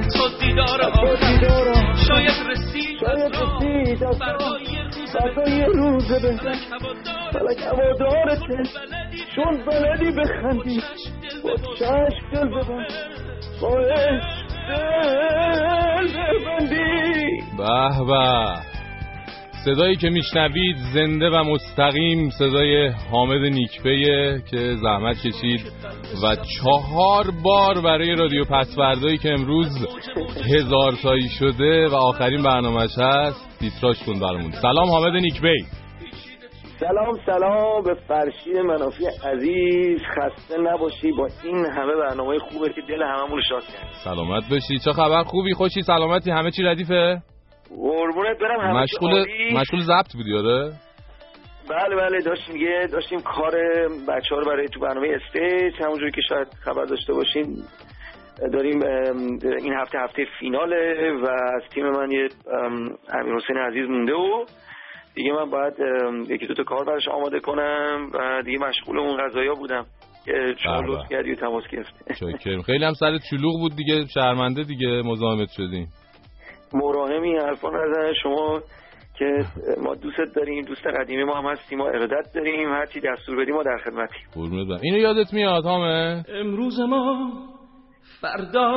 حتی دیدار آخر شاید رسید از برای روز بهتر فلک هوادارته چون بلدی بخندی با چشم دل ببن با عشق دل ببندی به به صدایی که میشنوید زنده و مستقیم صدای حامد نیکپیه که زحمت کشید و چهار بار برای رادیو پسوردهایی که امروز هزار تایی شده و آخرین برنامهش هست تیتراژ کن برامون. سلام حامد نیکپی سلام سلام به فرشید منافی عزیز. خسته نباشی با این همه برنامه خوبه که دل هممون شاد کرد. سلامت باشی. چه خبر؟ خوبی؟ خوشی؟ سلامتی؟ همه چی ردیفه؟ قربونت برم مشغول. مشغول ضبط بودی آره؟ بله بله داشتیم یه داشتیم کار بچه ها رو برای تو برنامه استیج همونجوری که شاید خبر داشته باشین داریم این هفته هفته فیناله و از تیم من یه ام، امیر حسین عزیز مونده و دیگه من باید یکی دو تا کار براش آماده کنم و دیگه مشغول اون قضايا بودم. که شما بله. لطف کردی و تماس گرفتی. خیلی هم سر چلوغ بود دیگه شرمنده دیگه مزاحمت شدیم مراهمی حرفا نزن. شما که ما دوستت داریم دوست قدیمی ما هم هستیم ما ارادت داریم. هرچی دستور بدیم ما در خدمتیم. قربونت اینو یادت میاد حامد؟ امروز ما فردا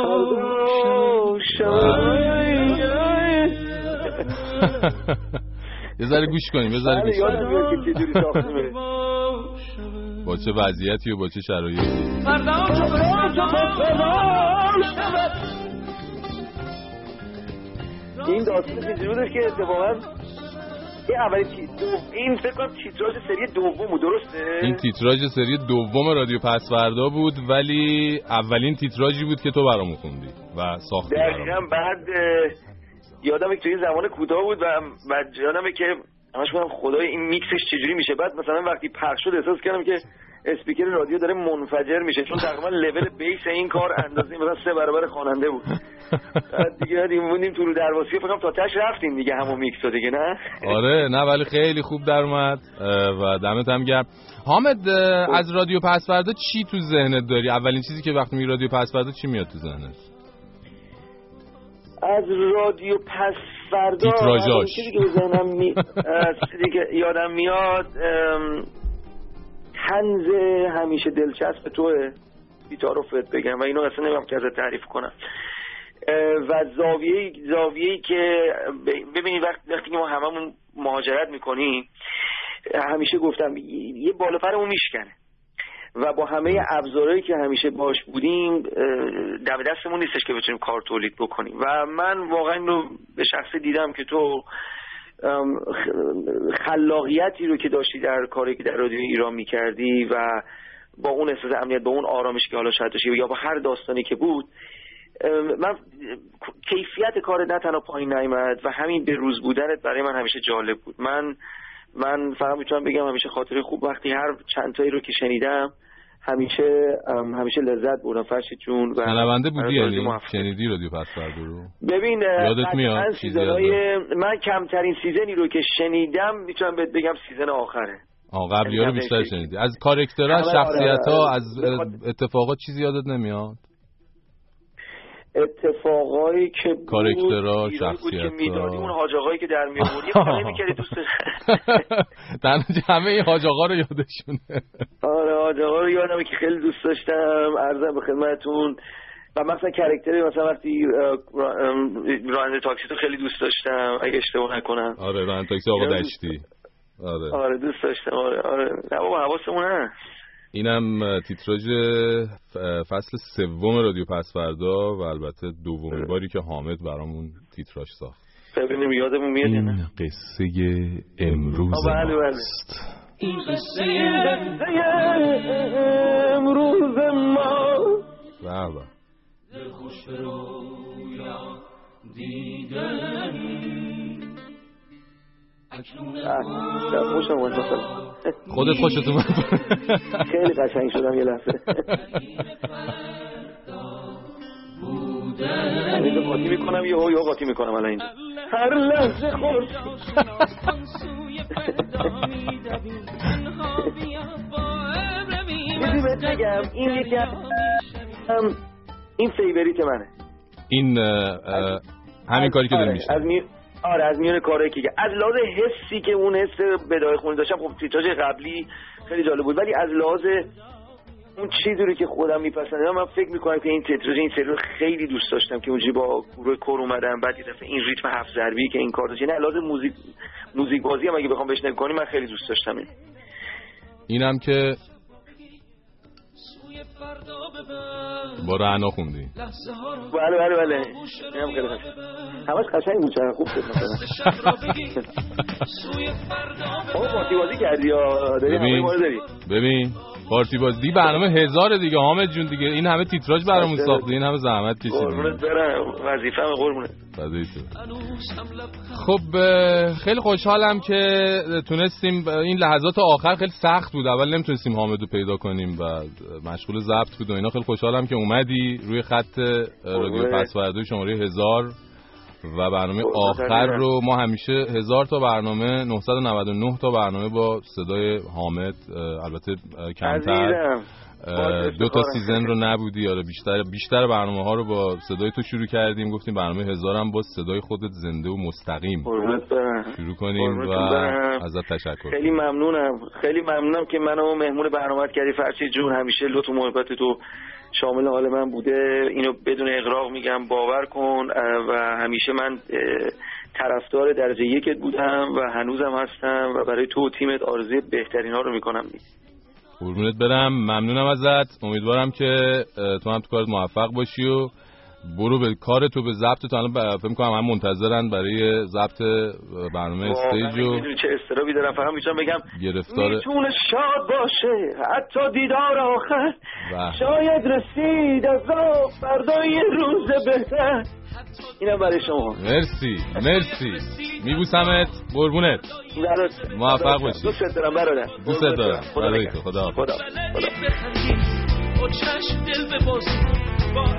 یه ذره گوش کنیم یه ذره بله گوش کنیم. با چه وضعیتی و با چه شرایطی؟ فردا. این داستان چجوری بودش که اتفاقا این اولی دو- این فکر کنم تیتراژ سری دوم بود درسته؟ این تیتراژ سری دوم رادیو پس فردا بود ولی اولین تیتراژی بود که تو برامون خوندی و ساختی دقیقا بعد اه، یادمه که توی زمان کوتاه بود و بعد یادمه که همش گفتم خدای این میکسش چجوری میشه. بعد مثلا وقتی پخش شد احساس کردم که اسپیکر رادیو داره منفجر میشه چون تقریبا level bass این کار اندازه مثلا سه برابر خواننده بود. دیگه موندیم تو رو درواسی فکر کنم تا تاش رفتیم دیگه همون میکس دیگه نه؟ آره نه ولی خیلی خوب در اومد. و دمت هم گرم. حامد اه، از رادیو پسوردا چی تو ذهنت داری؟ اولین چیزی که وقتی می رادیو پسوردا چی میاد تو ذهنت؟ از رادیو پس فردا چیزی که ذهنم می... یادم میاد. تنز همیشه دلچسب توه. بیتاروفت بگم و اینو اصلا نمیم که ازت تعریف کنم. و زاویه زاویه‌ای که ببینید وقت وقتی که ما هممون مهاجرت می‌کنیم همیشه گفتم یه یه بالا پرمون میشکنه. و با همه ابزارهایی که همیشه باش بودیم دم دستمون نیستش که بتونیم کار تولید بکنیم. و من واقعا رو به شخصه دیدم که تو خلاقیتی رو که داشتی در کاری که در رادیو ایران می‌کردی و با اون احساس امنیت با اون آرامش که حالا شاید داشتی یا با هر داستانی که بود من کیفیت کار نه تنها پایین نیامد و همین به روز بودنت برای من همیشه جالب بود. من من فقط می‌تونم بگم همیشه خاطره خوب وقتی هر چند تایی رو که شنیدم همیشه همیشه لذت بردم فرشید جون و شنونده بودی یعنی. شنیدی رادیو پس فردا رو. ببین یادت میاد season های من کمترین season ی رو که شنیدم می‌تونم بهت بگم season آخره. آه قبلی ها رو یعنی بیشتر شنیدی. از کارکترها از شخصیت ها آره. از اتفاقات چیزی یادت نمیاد؟ اتفاقایی که ایرانی بود که. می‌دادی اون حاج آقایی که در میآوردی خیلی می‌کردی دوست. تنها همه این حاج آقا رو یادشونه. آره حاج آقا رو یادمه که خیلی دوست داشتم. عرضم به خدمتتون. و مثلا کرکتری مثلا وقتی راننده تاکسی تو خیلی دوست داشتم اگه اشتباه نکنم. آره ران تاکسی آقا دشتی. آره. آره دوست داشتم. آره آره. نه بابا حواسمون هست. اینم تیتراژ فصل سوم رادیو پسوردا و البته دومین باری که حامد برامون تیتراژ ساخت. ببینیم یادمون میاد نه؟ قصه امروز بله، بله. ماست این قصه امروز ما. بله بله. خوش دیدنی اکنون خوشم اومد مثلا. خودت خوشت اومد. خیلی قشنگ شدم یه لحظه. اینجا قاطی می‌کنم یه یا قاطی می‌کنم الان اینجا. هر لحظه خوش. بگم. این یکی این favorite منه. این همین کاری که داری میشه. آره از میون کارهایی که از لحاظ حسی که اون حس بداهه خونی داشتم خب تیتراژ قبلی خیلی جالب بود. ولی از لحاظ اون چیزی رو که خودم میپسندم من فکر می‌کنم که این تیتراژ این سری خیلی دوست داشتم که اونجوری با گروه کر اومدم بعد یه این ریتم هفت ضربی که این کار داشت. یعنی از لحاظ موزیک موزیک بازی هم اگه بخوام بهش نگاه کنی من خیلی دوست داشتم این اینم که با رعنا خوندی. بله بله بله. اینم خیلی همش قشنگ بود چقدر خوب شد مثلا ببر. پارتی بازی کردی یا داری همه داری؟ ببین. پارتی باز دی برنامه هزار دیگه حامد جون دیگه. این همه تیتراژ برامون. ساخته. این همه زحمت قربونت کشیدیم برم وظیفه‌م قربونت. خب خیلی خوشحالم که تونستیم این لحظات آخر خیلی سخت بود. اول نمی‌تونستیم حامد رو پیدا کنیم و مشغول ضبط بود و اینا. خیلی خوشحالم که اومدی روی خط رادیو قربونت. پسوردوی شماره هزار. و برنامه قربونت آخر. رو ما همیشه هزار تا برنامه 999 تا برنامه با صدای حامد البته کمتر. دو تا. سیزن رو نبودی. آره بیشتر بیشتر برنامه ها رو با صدای تو شروع کردیم. گفتیم برنامه هزارم با صدای خودت زنده و مستقیم شروع کنیم و. ازت تشکر خیلی ممنونم. خیلی ممنونم که منو مهمون برنامه کردی فرشید جون همیشه لطف و محبت تو. شامل حال من بوده. اینو بدون اغراق میگم باور کن. و همیشه من طرفدار درجه یکت بودم و هنوزم هستم و برای تو و تیمت آرزوی بهترین ها رو می‌کنم. قربونت برم. ممنونم ازت. امیدوارم که تو هم تو کارت موفق باشی و برو به کار تو به ضبط تو. الان فکر می‌کنم هم منتظرن برای ضبط برنامه استیج و می‌دونی چه استرابی دارم فقط می‌تونم بگم گرفتار می‌تونه شاد باشه. حتی دیدار آخر و شاید رسید از فردا یه روز بهتر. اینم برای شما. مرسی مرسی. میبوسمت. قربونت. موفق باشی. دوست دارم برادر. دوست دارم. خدا نگهدار. تو. خدا حافظ. خدا. پشواک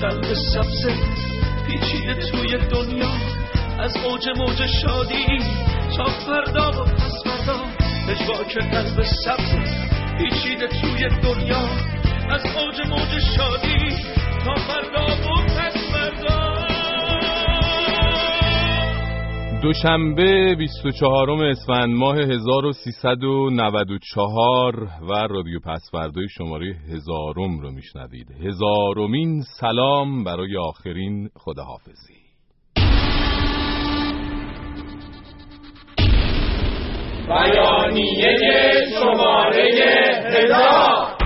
قلب سبز پیچیده توی دنیا از اوج موج شادی تا فردا و پس فردا. پشواک قلب سبز پیچیده توی دنیا. از اوج موج شادی تا فردا و پس فردا. دوشنبه 24 اسفند ماه 1394 و رادیو پسوردوی شماره هزارم رو میشنوید. هزارمین سلام برای آخرین خداحافظی. بیانیه شماره هزار.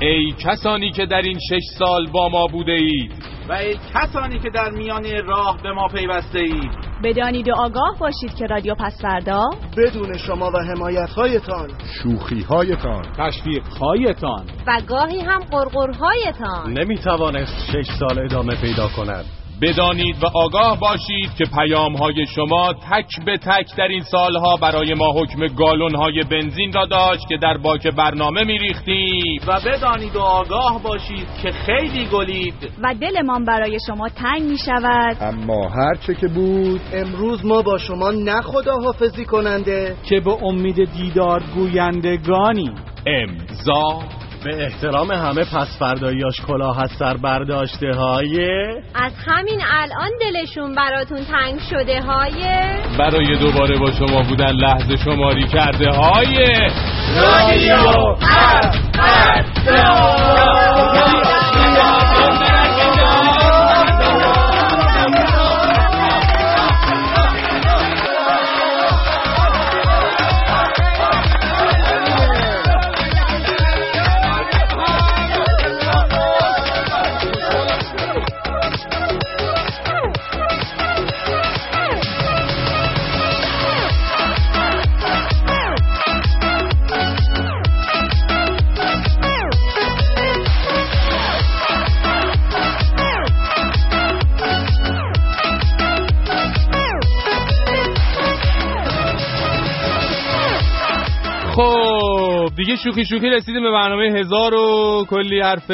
ای کسانی که در این شش سال با ما بوده اید. و ای کسانی که در میان راه به ما پیوسته اید. بدانید و آگاه باشید که رادیو پسوردا بدون شما و حمایتهایتان شوخی هایتان تشویقهایتان و گاهی هم قرقرهایتان نمی‌توانست شش سال ادامه پیدا کند. بدانید و آگاه باشید که پیام های شما تک به تک در این سالها برای ما حکم گالون های بنزین را داشت که در باک برنامه میریختیم و بدانید و آگاه باشید که خیلی گلید. و دلمان برای شما تنگ می شود اما هرچه که بود امروز ما با شما نه خداحافظی کننده. که به امید دیدار گویندگانی. امضا به احترام همه پس فرداییاش کلاه از سر برداشته های از همین الان دلشون براتون تنگ شده های برای دوباره با شما بودن لحظه شماری کرده های رادیو دیگه شوخی شوخی رسیدیم به برنامه هزار و کلی حرف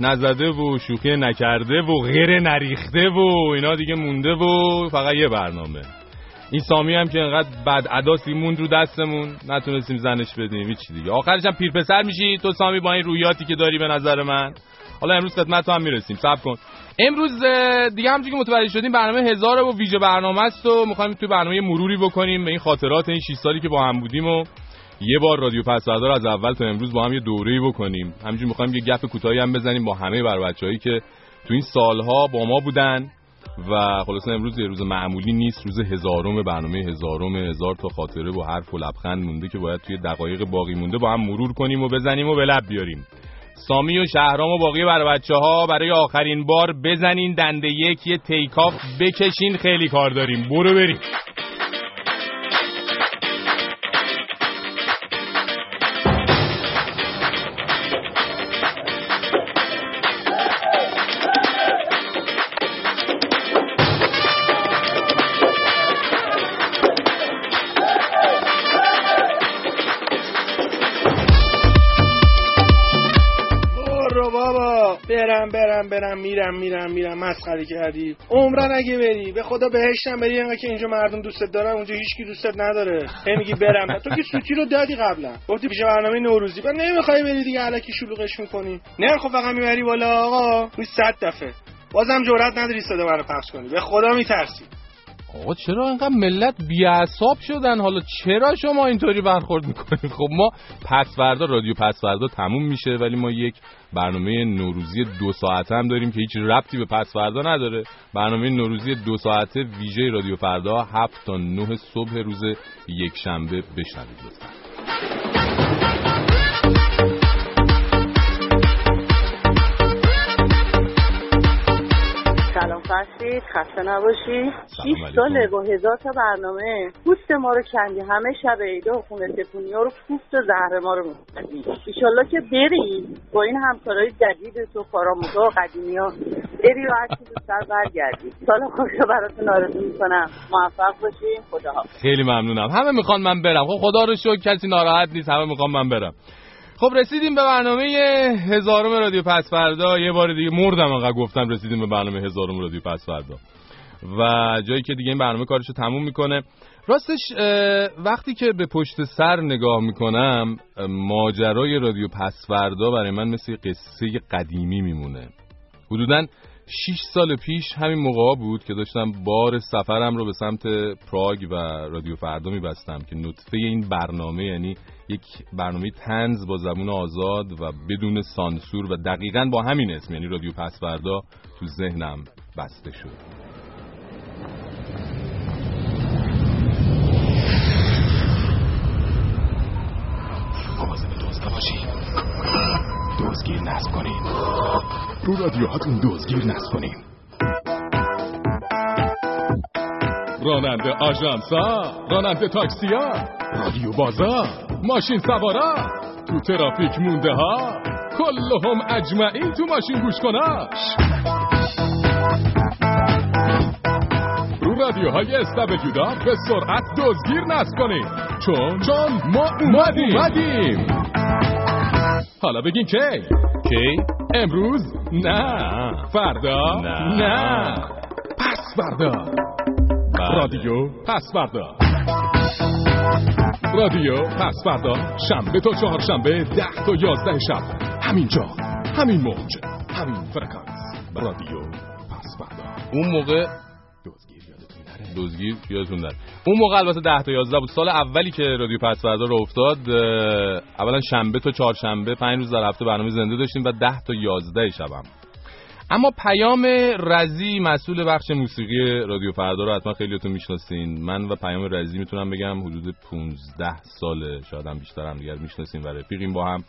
نزده و شوخی نکرده و غیر نریخته و اینا دیگه مونده و فقط یه برنامه. این سامی هم که انقدر بد عداسی موند رو دستمون نتونستیم زنش بدیم هیچ دیگه. آخرش هم پیرپسر میشی تو سامی با این رویاتی که داری به نظر من. حالا امروز خدمت هم می‌رسیم. صبر کن. امروز دیگه همونجوری که متوجه شدیم برنامه هزار و ویژه برنامه است و می‌خوایم توی برنامه مروری بکنیم به این خاطرات این 6 سالی که با هم بودیم و یه بار رادیو پس از اول تا امروز با هم یه دوره‌ای بکنیم. همینجوری می‌خوایم یه گپ کوتاهی هم بزنیم با همه بر بچه‌هایی که تو این سالها با ما بودن و خلاصا امروز یه روز معمولی نیست روز هزارم برنامه هزارم هزار تا خاطره و حرف و لبخند مونده که باید توی دقایق باقی مونده با هم مرور کنیم و بزنیم و به لب بیاریم. سامی و شهرام و باقی برای بچه ها برای آخرین بار بزنین دنده یک یه تیکاف بکشین خیلی کار داریم. برو بریم. برم میرم میرم میرم. مسخره کردی. عمرن اگه بری به خدا بهشتم بری. انقدر که اینجا مردم دوستت دارن اونجا هیچکی دوستت نداره. هی میگی برم. تو که سوتی رو دادی قبلا. گفتی پیش برنامه نوروزی. بعد نمی‌خوای بری دیگه الکی شلوغش می‌کنی. نه خب فقط می‌بری بالا آقا. این صد دفعه. بازم جرئت نداری صدا منو پخش کنی. به خدا میترسی. آقا چرا اینقدر ملت بیعصاب شدن؟ حالا چرا شما اینطوری برخورد می‌کنید؟ خب ما پسوردا رادیو پسوردا تموم میشه ولی ما یک برنامه نوروزی دو ساعته هم داریم که هیچ ربطی به پسوردا نداره. برنامه نوروزی دو ساعته ویژه رادیو فردا هفت تا نه صبح روز یک شنبه بشنوید لطفا. خسته نباشی. 6 ساله با هزار تا برنامه. پوست ما رو کندی. همه شب عیده و خونه تکونی ها رو پوست و زهر ما رو میکندی ایشالله که بری. با این همکارای جدید تو کاراموزا و قدیمی ها بری و هرچی دوستر برگردی. سال خوش رو براتون آرزو می‌کنم. موفق باشی. خدا خیلی ممنونم. همه می‌خوان من برم. خب خدا رو شکر کسی ناراحت نیست. همه می‌خوان من برم. خب رسیدیم به برنامه هزارم رادیو پس فردا. یه بار دیگه مردم انقدر گفتم رسیدیم به برنامه هزارم رادیو پس فردا. و جایی که دیگه این برنامه کارشو تموم می‌کنه. راستش وقتی که به پشت سر نگاه می‌کنم ماجرای رادیو پس فردا برای من مثل قصه قدیمی میمونه. حدوداً 6 سال پیش همین موقع بود که داشتم بار سفرم رو به سمت پراگ و رادیو فردا میبستم که نطفه این برنامه یعنی یک برنامه تنز با زبون آزاد و بدون سانسور و دقیقا با همین اسم یعنی رادیو پس فردا تو ذهنم بسته شد. دوزگیر نصب کنین رو رادیوهاتون دوزگیر نصب کنین راننده آژانسا راننده تاکسیا رادیو بازار ماشین سوارا تو ترافیک مونده ها کلهم اجمعین تو ماشین گوش کناش رو رادیوهای استب جدا به سرعت دزگیر نصب کنید چون چون ما اومدیم, اومدیم. حالا بگین کی؟ کی؟ امروز؟ نه. فردا؟ نه, نه. پس فردا. بله. رادیو پس فردا. رادیو پس فردا. شنبه تا چهارشنبه ده تا یازده شب. همینجا همین موج. همین فرکانس. رادیو پس فردا. اون موقع دزگیر یادتون نره. اون موقع البته 10 تا 11 بود. سال اولی که رادیو پس فردا رو افتاد اولا شنبه تا چهارشنبه 5 روز در هفته برنامه زنده داشتیم و 10 تا 11 شبم اما پیام رزی مسئول بخش موسیقی رادیو فردا رو حتما خیلیاتون می‌شناسین. من و پیام رزی می‌تونم بگم حدود 15 ساله شاید هم بیشتر هم دیگر می‌شناسین و رفیقیم با هم.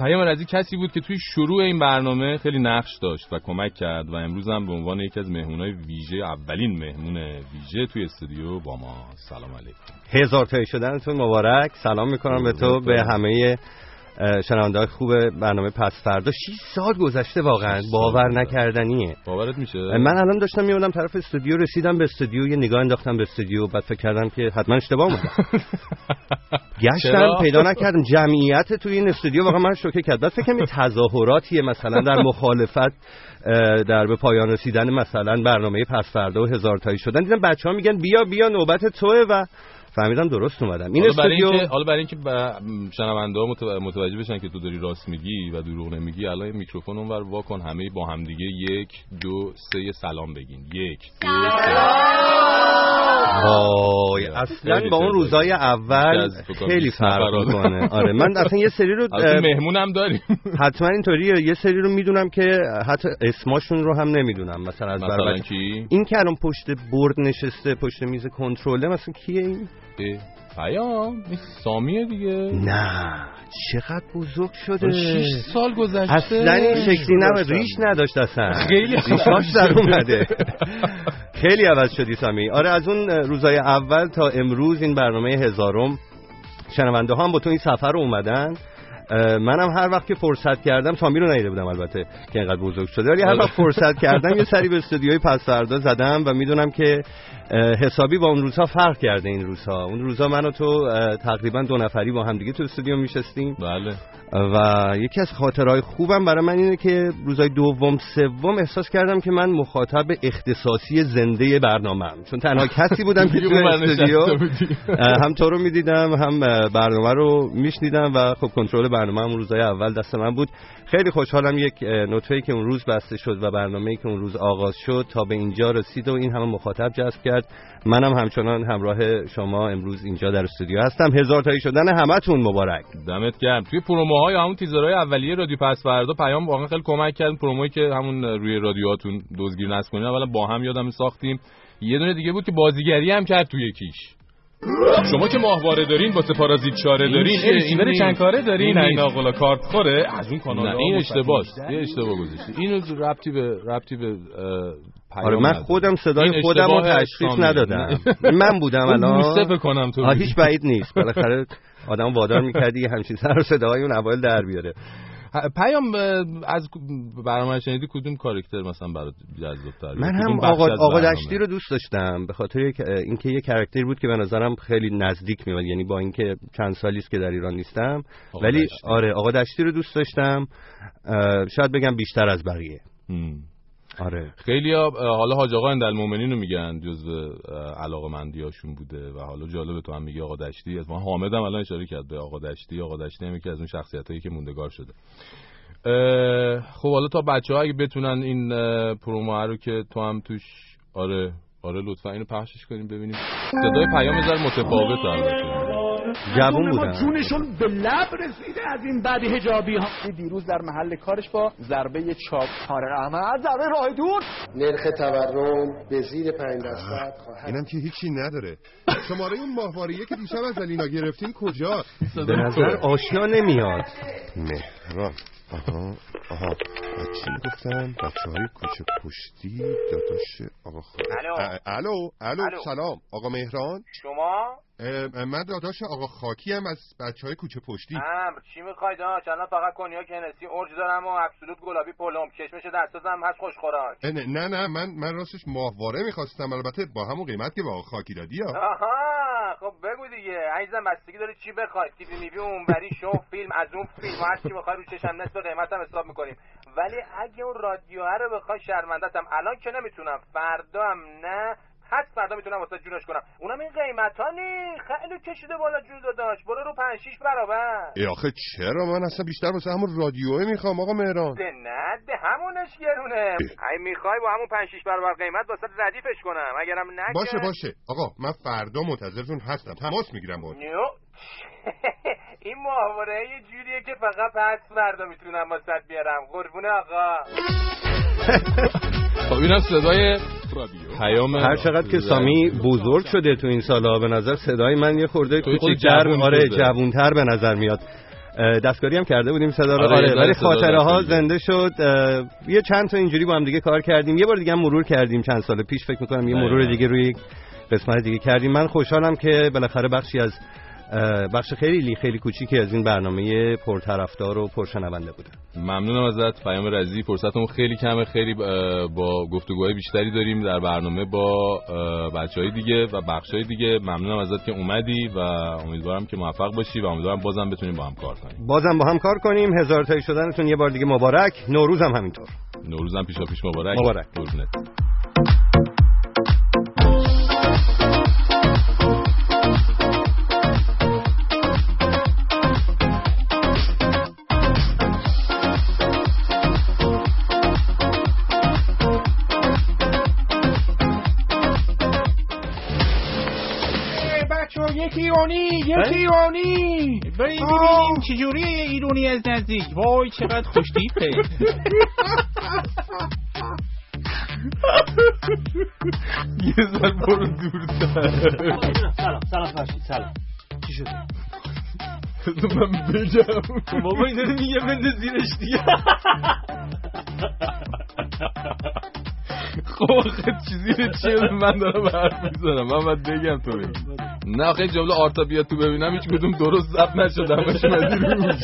پیام رزی کسی بود که توی شروع این برنامه خیلی نقش داشت و کمک کرد و امروز هم به عنوان یکی از مهمونای ویژه اولین مهمون ویژه توی استودیو با ما. سلام علیکم. هزار تایی شدنتون مبارک. سلام می‌کنم به تو به همه شنونده خوب برنامه پس فردا. 6 سال گذشته واقعا. باور نکردنیه. باورت میشه؟ من الان داشتم میومدم طرف استودیو رسیدم به استودیو یه نگاه انداختم به استودیو بعد فکر کردم که حتما اشتباه اومدم گشتم پیدا نکردم. جمعیت توی این استودیو واقعا من شوکه کرد. بعد فکر تظاهراتیه مثلا در مخالفت در به پایان رسیدن مثلا برنامه پس فردا و هزار تایی شدن. دیدم بچه ها میگن بیا بیا نوبت توه و فهمیدم درست اومدم. این حالا برای اینکه حالا برای اینکه شنونده ها متوجه بشن که تو داری راست میگی و دروغ نمیگی الان میکروفون اونور واکن همه با هم دیگه یک دو سه سلام بگین. یک دو وای اصلا با اون روزای اول خیلی فرق می‌کنه. آره من اصلا یه سری رو مهمونم داریم. حتما اینطوریه. یه سری رو می‌دونم که حتی اسماشون رو هم نمی‌دونم. مثلا از مثلا کی؟ این که الان پشت برد نشسته پشت میز کنترله مثلا کیه این؟ پیام. این سامیه دیگه. نه چقدر بزرگ شده. 6 سال گذشته. اصلا این شکلی نمید ریش نداشت اصلا. خیلی ریشاش در اومده. خیلی عوض شدی سامی. آره از اون روزای اول تا امروز این برنامه هزارم شنونده ها هم با تو این سفر رو اومدن. منم هر وقت که فرصت کردم سامی رو ندیده بودم البته که اینقدر بزرگ شده. ولی هر وقت فرصت کردم یه سری به استودیوی پس فردا زدم و می‌دونم که حسابی با اون روزها فرق کرده این روزها اون روزها من و تو تقریبا دو نفری با هم دیگه تو استودیو میشستیم. بله. و یکی از خاطرهای خوبم برای من اینه که روزای دوم سوم احساس کردم که من مخاطب اختصاصی زنده برنامه چون تنها کسی بودم که تو استودیو هم تو رو می‌دیدم هم برنامه رو میشنیدم و خب کنترل برنامه هم روزای اول دست من بود. خیلی خوشحالم یک نطفه‌ای که اون روز بسته شد و برنامه‌ای که اون روز آغاز شد تا به اینجا رسید و این همه مخاطب جذب کرد. منم همچنان همراه شما امروز اینجا در استودیو هستم. هزار تایی شدن همتون. مبارک. دمت گرم. توی promo های همون تیزرهای اولیه رادیو پس فردا پیام واقعا خیلی کمک کرد. promo یی که همون روی رادیوهاتون دزدگیر نصب کنین اولا با هم یادم ساختیم. یه دونه دیگه بود که بازیگری هم کرد توی یکیش. شما که ماهواره دارین با پارازیت چاره دارین ریسیور چند کاره دارین؟ این آقلا کارت خوره؟ از اون کانال این اشتباه یه اشتباه گذاشتی. اینو ربطی به ربطی به آره من خودم صدای خودم رو تشخیص ندادم. من بودم الان. بکنم تو هیچ بعید نیست. بالاخره آدم وادار می‌کردی همچین سر و صداهای اون اوایل در بیاره. پیام از برنامه شنیدی؟ کدوم کاراکتر مثلا برات جذاب من هم آقا, آقا دشتی رو دوست داشتم. به خاطر اینکه یه کاراکتری بود که به نظرم خیلی نزدیک میاد یعنی با اینکه چند سالی است که در ایران نیستم. ولی دشتی. آره آقا دشتی رو دوست داشتم. شاید بگم بیشتر از بقیه. آره. خیلی حالا حاج آقا اندل رو میگن جزو علاقه مندیاشون بوده و حالا جالبه تو هم میگی آقا دشتی. از من حامد هم الان اشاره کرد به آقا دشتی. آقا دشتی هم یکی از اون شخصیت هایی که موندگار شده. خب حالا تا بچه ها اگه بتونن این پرومو رو که تو هم توش آره آره لطفا اینو پخشش کنیم ببینیم. صدای پیام زر متفاوت البته. جوون بودن. جونشون به لب رسیده از این بعد هجابی ها. دیروز در محل کارش با ضربه چاپ طارق احمد ضربه راه دور. نرخ تورم به زیر 5 درصد خواهد اینم که هیچی نداره. شماره اون ماهواریه که دیشب از علینا گرفتین کجا به نظر آشنا نمیاد. مهران. آها آها. چی می‌گفتن بچه های کوچه پشتی داداش آقا خواهد الو الو. سلام. آقا مهران. شما؟ من داداش آقا خاکی هم از بچه های کوچه پشتی. امر چی می‌خواید ها چندان فقط کنیا کنسی اورج دارم و ابسولوت گلابی پلم کشمش دستازم هست خوش خوراک. نه نه من من راستش ماهواره می‌خواستم البته با همون قیمت که با آقا خاکی دادی ها. آها خب بگو دیگه. عزیزم بستگی داره چی بخوای؟ تیوی میوی اونوری شو فیلم از اون فیلم هر چی بخوای رو چشم نصف قیمتم حساب می‌کنیم. ولی اگه اون رادیو رو بخوای شرمندتم الان که نمی‌تونم فردا هم نه حد فردا می‌تونم واسه جونش کنم. اونم این قیمت ها نی خیلی کشیده بالا جون داداش برو رو 5 6 برابر. ای آخه چرا من اصلا بیشتر واسه همون رادیوه می‌خوام آقا مهران؟ ده نه ده همونش گرونه. ای می‌خوای با همون 5 6 برابر قیمت واسه ردیفش کنم. اگرم نه باشه باشه. آقا من فردا منتظرتون هستم. تماس می‌گیرم باهات این محاوره یه جوریه که فقط پس فردا می‌تونم واسه بیارم. قربون آقا. خب اینم صدای پیام هر چقدر که سامی بزرگ شده تو این سالا به نظر صدای من یه خورده کوچیک‌تر آره جوونتر به نظر میاد. دستکاری هم کرده بودیم صدا رو. آره ولی خاطره ها زنده شد. یه چند تا اینجوری با هم دیگه کار کردیم. یه بار دیگه هم مرور کردیم چند سال پیش فکر می‌کنم یه مرور دیگه روی قسمت دیگه کردیم. من خوشحالم که بالاخره بخشی از بخش خیلی خیلی کوچیکی از این برنامه پرطرفدار و پرشنونده بوده. ممنونم ازت پیام رزی فرصتمون خیلی کمه خیلی با گفتگوهای بیشتری داریم در برنامه با بچه های دیگه و بخش های دیگه. ممنونم ازت که اومدی و امیدوارم که موفق باشی و امیدوارم بازم بتونیم با هم کار کنیم. بازم با هم کار کنیم. هزار تایی شدنتون یه بار دیگه مبارک. نوروز هم همینطور. نوروز هم پیشا پیش مبارک. مبارک ایرانی یک ایرانی. بریم ببینیم چجوری ایرانی از نزدیک. وای چقدر خوشتیپه یه سر برو دور سلام سلام فرشید سلام. چی شده؟ من بگم بابا این داره میگه بنده زیرش دیگه. خب چیزی چیه من دارم حرف می‌زنم. من باید بگم تو بگم نه خیلی جمله آرتا بیا تو ببینم هیچ کدوم درست ضبط نشده همش مدی روش.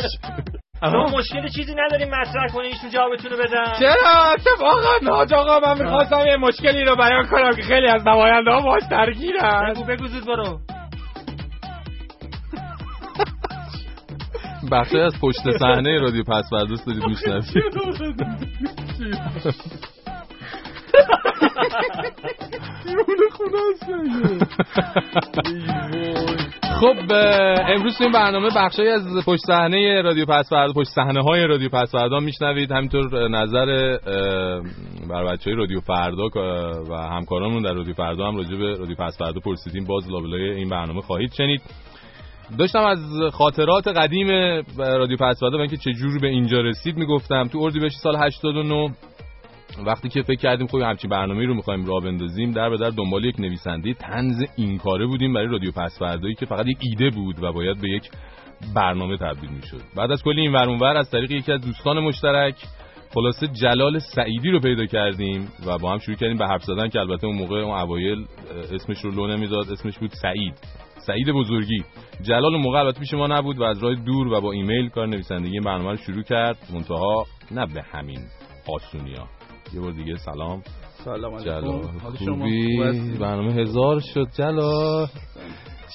شما مشکل چیزی نداریم مطرح کنین ایشون جوابتون رو بدن. چرا؟ اتفاقا ناج آقا من می‌خواستم یه مشکلی رو بیان کنم که خیلی از نماینده ها باش درگیرن بگو بگو زود برو. بخشی از پشت صحنه رادیو پس بردست دارید میشنوید خب امروز این برنامه بخشی از پشت صحنه رادیو پس فردا پشت صحنه های رادیو پس فردا میشنوید. همینطور نظر بر بچه های رادیو فردا و همکارانمون در رادیو فردا هم راجع به رادیو پس فردا پرسیدیم. باز لابلای این برنامه خواهید شنید. داشتم از خاطرات قدیم رادیو پس فردا و اینکه چه جور به اینجا رسید می‌گفتم. تو اردیبهشت سال 89 وقتی که فکر کردیم خب همچین برنامه‌ای رو می‌خوایم راه بندازیم در به در دنبال یک نویسنده تنز این کاره بودیم برای رادیو پسوردایی که فقط یک ایده بود و باید به یک برنامه تبدیل می‌شد. بعد از کلی این ور از طریق یکی از دوستان مشترک خلاصه جلال سعیدی رو پیدا کردیم و با هم شروع کردیم به حرف زدن که البته اون موقع اون اوایل اسمش رو لو نمی‌داد اسمش بود سعید. سعید بزرگی. جلال موقع البته پیش ما نبود و از راه دور و با ایمیل کار نویسندگی برنامه رو شروع کرد. منتها نه به همین آسونیا. یه بار دیگه سلام. سلام خوبی؟ برنامه هزار شد جلال.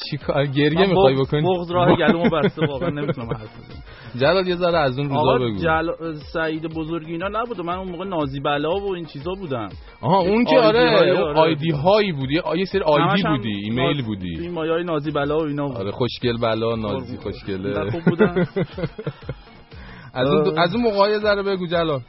چی کار گریه می‌خوای بکنی؟ بغض راه گلومو بسته واقعا نمی‌تونم حرف بزنم. جلال یه ذره از اون روزا بگو. جل... سعید بزرگی اینا نبود. من اون موقع نازی بلا و این چیزا بودم. آها اون که آره آیدی هایی بودی یه سری آیدی بودی ایمیل بودی. این مایای نازی بلا و اینا بود. آره خوشگل بلا نازی خوشگله. خوب بودن از اون از اون موقع ذره بگو جلال.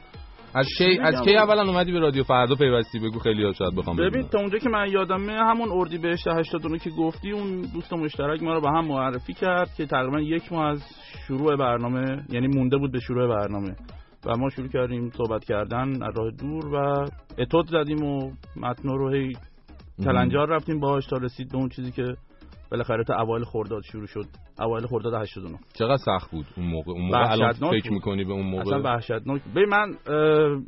از کی از کی اولا اومدی به رادیو؟ فردا پیوستی بگو خیلی ها شاید بخوام ببین تا اونجا که من یادمه همون اردی بهشت 89 که گفتی اون دوست مشترک ما رو به هم معرفی کرد که تقریبا یک ماه از شروع برنامه یعنی مونده بود به شروع برنامه. و ما شروع کردیم صحبت کردن از راه دور و اتود زدیم و متن رو هی کلنجار رفتیم باهاش تا رسید به اون چیزی که بالاخره تا اوایل خرداد شروع شد. اوایل خرداد 89 چقدر سخت بود اون موقع؟ اون موقع الان فکر می‌کنی به اون موقع؟ اصلا وحشتناک ببین من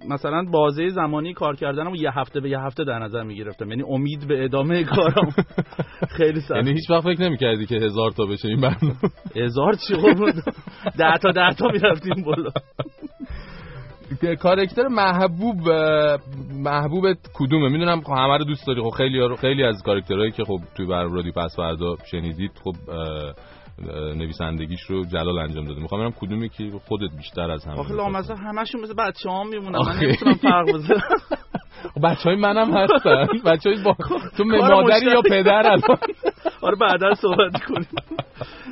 مثلا بازه زمانی کار کردنم یه هفته به یه هفته در نظر می‌گرفتم. یعنی امید به ادامه کارم خیلی سخت یعنی هیچ وقت فکر نمی‌کردی که هزار تا بشه این برنامه؟ هزار چی بود 10 تا 10 تا می‌رفتیم بالا. کارکتر محبوب محبوب کدومه؟ می‌دونم خب همه رو دوست داری. خب خیلی خیلی از کارکترهایی که خب توی بر رادیو پس فردا شنیدید خب نویسندگیش رو جلال انجام داده. می‌خوام ببینم کدومی که خودت بیشتر از همه آخه لامصب همشون مثل بچه‌هام میمونن. من نمی‌تونم فرق بزنم بچه های منم هستن. بچه های با تو مادری یا پدر الان؟ آره بعدا صحبت کنیم.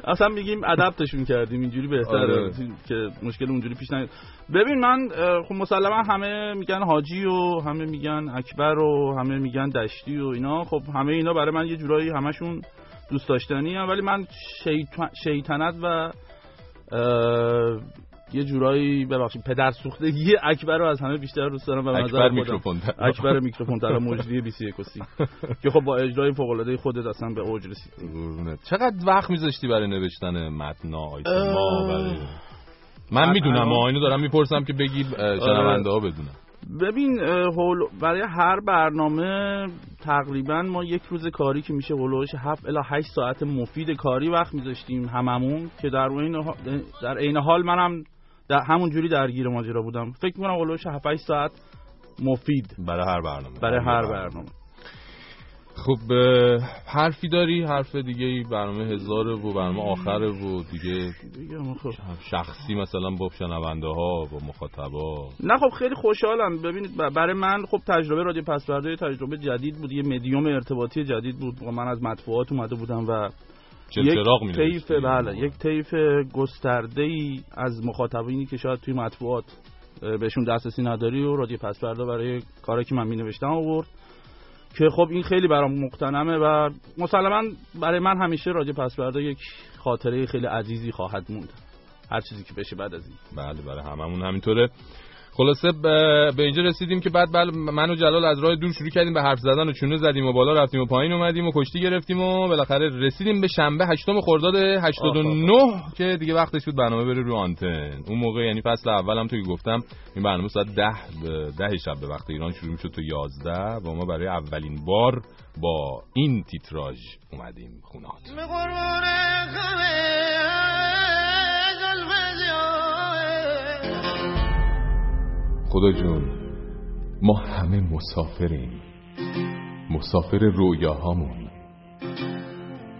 اصلا میگیم ادپتشون کردیم. اینجوری بهتره آره. که مشکل اونجوری پیش نیاد. ببین من خب مسلما همه میگن حاجی و همه میگن اکبر و همه میگن دشتی و اینا. خب همه اینا برای من یه جورایی همشون دوست داشتنی هم ولی من شیطنت و یه جورایی ببخشید پدر سوختگی اکبر رو از همه بیشتر دوست دارم و اکبر میکروفون اکبر میکروفون طلا مجری 21 که خب با اجرای فوق العاده خودت اصلا به اوج رسید چقدر وقت میذاشتی برای نوشتن متن آیتما برای من می‌دونم ما اینو دارم می‌پرسم که بگی شنونده ها بدونم ببین برای هر برنامه تقریبا ما یک روز کاری که میشه هولوش 7 الی 8 ساعت مفید کاری وقت میذاشتیم هممون که در این در عین حال منم در همون جوری درگیر ماجرا بودم. فکر می‌کنم هولوش 7 8 ساعت مفید برای هر برنامه. برای هر برنامه. خب حرفی داری؟ حرف دیگه ای برنامه هزاره و برنامه آخره و دیگه خب. شخصی مثلا با شنونده ها با مخاطبا. نه خب خیلی خوشحالم. ببینید برای من خب تجربه رادیو پسورده تجربه جدید بود. یه مدیوم ارتباطی جدید بود. و من از مطبوعات اومده بودم و یک طیف بله یک طیف گسترده ای از مخاطبینی که شاید توی مطبوعات بهشون دسترسی نداری و رادیو پسورده برای کاری که من می نوشتم آورد. که خب این خیلی برام مقتنمه و مسلما برای من همیشه راجع پسورده یک خاطره خیلی عزیزی خواهد موند. هر چیزی که بشه بعد از این. بله برای هممون همینطوره. خلاصه به اینجا رسیدیم که بعد بله من و جلال از راه دور شروع کردیم به حرف زدن و چونه زدیم و بالا رفتیم و پایین اومدیم و کشتی گرفتیم و بالاخره رسیدیم به شنبه هشتم خرداد 89 که دیگه وقتش بود برنامه بره رو آنتن. اون موقع یعنی فصل اولم تو که گفتم این برنامه ساعت 10 ده شب به وقت ایران شروع شد تا 11 و ما برای اولین بار با این تیتراژ اومدیم خونات خدا جون ما همه مسافریم. مسافر رویاهامون.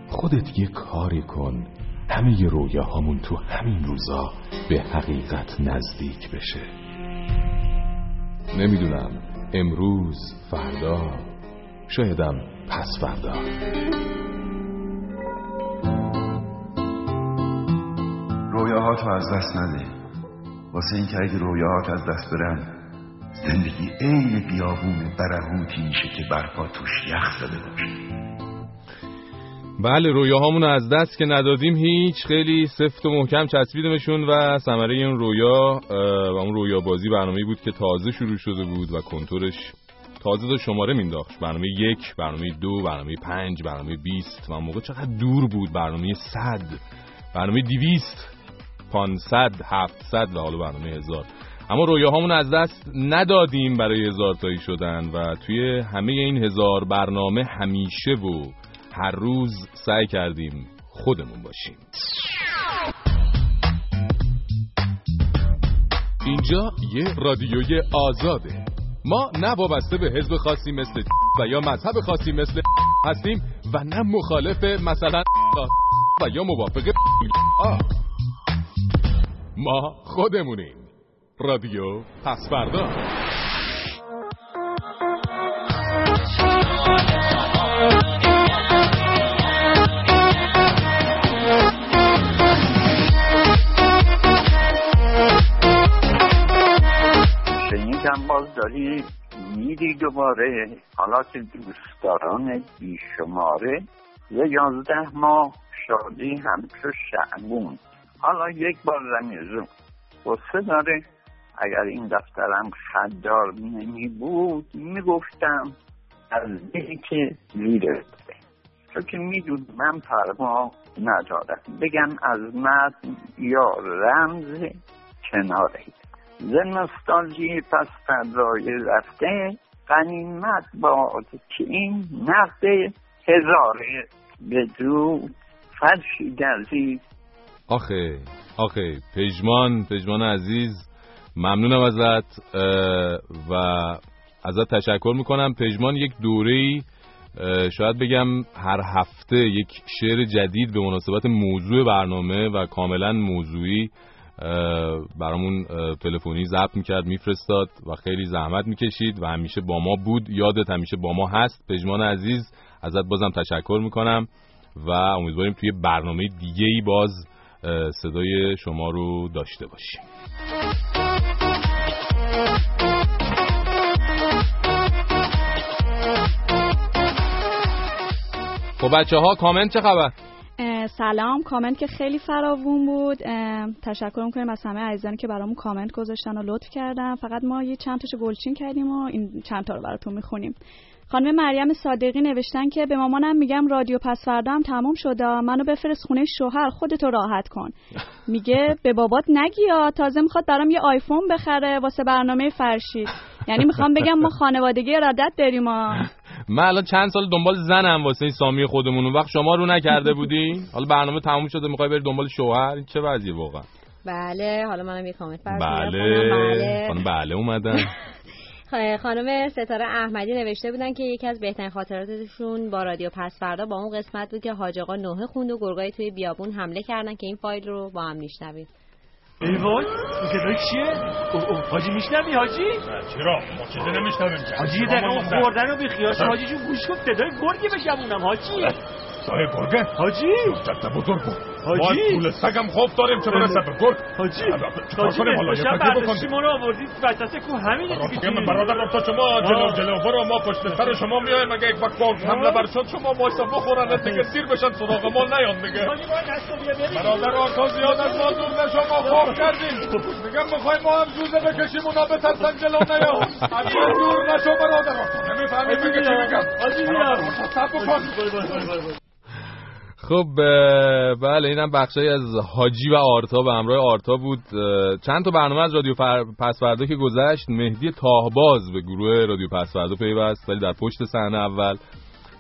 خودت یه کاری کن همه ی رویاهامون تو همین روزا به حقیقت نزدیک بشه. نمی‌دونم امروز فردا شایدم پس فردا. رویاهاتو از دست نده. واسه اینکه اگه رویاهات از دست برن زندگی عین بیابون برهوتی میشه که برپا توش یخ زده باشه. بله رویاهامون از دست که ندادیم هیچ. خیلی سفت و محکم چسبیدمشون و ثمره اون رویا و اون رویا بازی برنامه بود که تازه شروع شده بود و کنتورش تازه داشت شماره مینداخت برنامه یک برنامه دو برنامه پنج برنامه بیست و موقع چقدر دور بود برنامه صد برنامه دیویست 500 700 و حالا برنامه هزار. اما رویاهامون از دست ندادیم برای هزار تایی شدن و توی همه این هزار برنامه همیشه و هر روز سعی کردیم خودمون باشیم. اینجا یه رادیوی آزاده. ما نه وابسته به حزب خاصی مثل و یا مذهب خاصی مثل هستیم و نه مخالف مثلا و یا موافق. ما خودمونیم. رادیو پسفردا شنیدم باز داری میری دوباره؟ حالا که دوستداران بیشماره یه یازده ماه شادی همچو شعبون. حالا یک بار رمیزون قصه داره. اگر این دفترم خدار نمی بود می‌گفتم از دهی که زیره چون که میدون من پرما ندارم بگم از متن یا رمز کناره. ز پس فضای رفته قنیمت باد که این نقد هزاره بدرود فرشی گزید آخه آخه پژمان پژمان عزیز ممنونم ازت و ازت تشکر می‌کنم. پژمان یک دوره شاید بگم هر هفته یک شعر جدید به مناسبت موضوع برنامه و کاملا موضوعی برامون تلفنی ضبط می‌کرد میفرستاد و خیلی زحمت می‌کشید و همیشه با ما بود. یادت همیشه با ما هست. پژمان عزیز ازت بازم تشکر می‌کنم و امیدواریم توی برنامه دیگه ای باز صدای شما رو داشته باشیم. خب بچه ها کامنت چه خبر؟ سلام. کامنت که خیلی فراوون بود. تشکر می‌کنیم از همه عزیزانی که برامون کامنت گذاشتن و لطف کردن. فقط ما یه چند تاشو گلچین کردیم و این چند تا رو براتون می‌خونیم. خانم مریم صادقی نوشتن که به مامانم میگم رادیو پس فردا هم تموم شده. منو بفرست خونه شوهر خودتو راحت کن. میگه به بابات نگیا تازه می‌خواد برام یه آیفون بخره واسه برنامه فرشید یعنی می‌خوام بگم ما خانوادگی ردت داریم ما من الان چند سال دنبال زنم واسه این سامی خودمون اون وقت شما رو نکرده بودی؟ حالا برنامه تموم شده می‌خوای بری دنبال شوهر؟ چه وضعیه واقعا؟ بله حالا منم یه کامنت بله. بله خانم بله اومدن خانم ستاره احمدی نوشته بودن که یکی از بهترین خاطراتشون با رادیو پس فردا با اون قسمت بود که حاج آقا نوحه خوند و گرگای توی بیابون حمله کردن که این فایل رو با هم میشنویم. ای وای این چیه؟ حاجی میشنوی حاجی؟ چرا؟ ما چیزی نمیشنویم حاجی یه دقیقه اون خوردن رو بیخیاش حاجی جون گوش کن صدای گرگی بشمونم حاجی. صدای گرگه حاجی! جد بزرگ بود. حاجی. طول سگم خوف داریم چه برسه به گرگ؟ حاجی! حاجی شب برداشتی ما رو آوردید وسط کو همینه دیگه. من برادرم تا شما جلو جلو. برو ما پشت سر شما میایم. اگه یک وقت گرگ حمله بر شد شما وایسا بخورن. دیگه سیر بشن سراغ ما نیاد دیگه. رو. برادر آقا زیاد از ما دور نشو ما خوف کردیم. میگم می‌خوایم ما هم جوزه بکشیم اونا بترسن جلو نیاد از دور نشو برادر نمی‌فهمی میگه چی میگم. حاجی برادر بیا. آقا، صبر کن. خب بله اینم بخشی از حاجی و آرتا به همراه آرتا بود. چند تا برنامه از رادیو فر... پسفردا که گذشت مهدی تاهباز به گروه رادیو پسفردا پیوست ولی در پشت صحنه اول.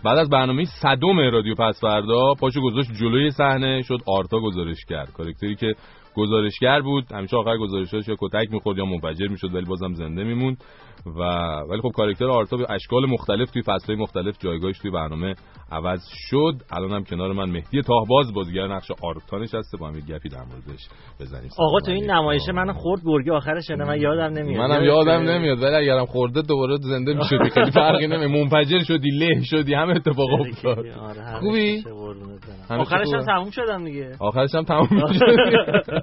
بعد از برنامه صدم رادیو پسفردا پاشو گذاشت جلوی صحنه شد آرتا گزارشگر. کارکتری که گزارشگر بود. همیشه آخر گزارشاش یا کتک می‌خورد یا منفجر می‌شد ولی بازم زنده میموند. و ولی خب کاراکتر آرتا به اشکال مختلف توی فصلهای مختلف جایگاهش توی برنامه عوض شد. الان هم کنار من مهدی تاهباز بازیگر نقش آرتا نشسته با هم یه گپی در موردش بزنیم. آقا تو این نمایشه من خورد گرگی آخرش من یادم نمیاد. منم یادم نمیاد. ولی اگرم خورده دوباره زنده می‌شدی خیلی فرقی نمیاد منفجر شدی له شدی همه اتفاق افتاد. آره، خوبی؟ آخرش هم؟ تموم شدم دیگه. آخرش هم تموم شد.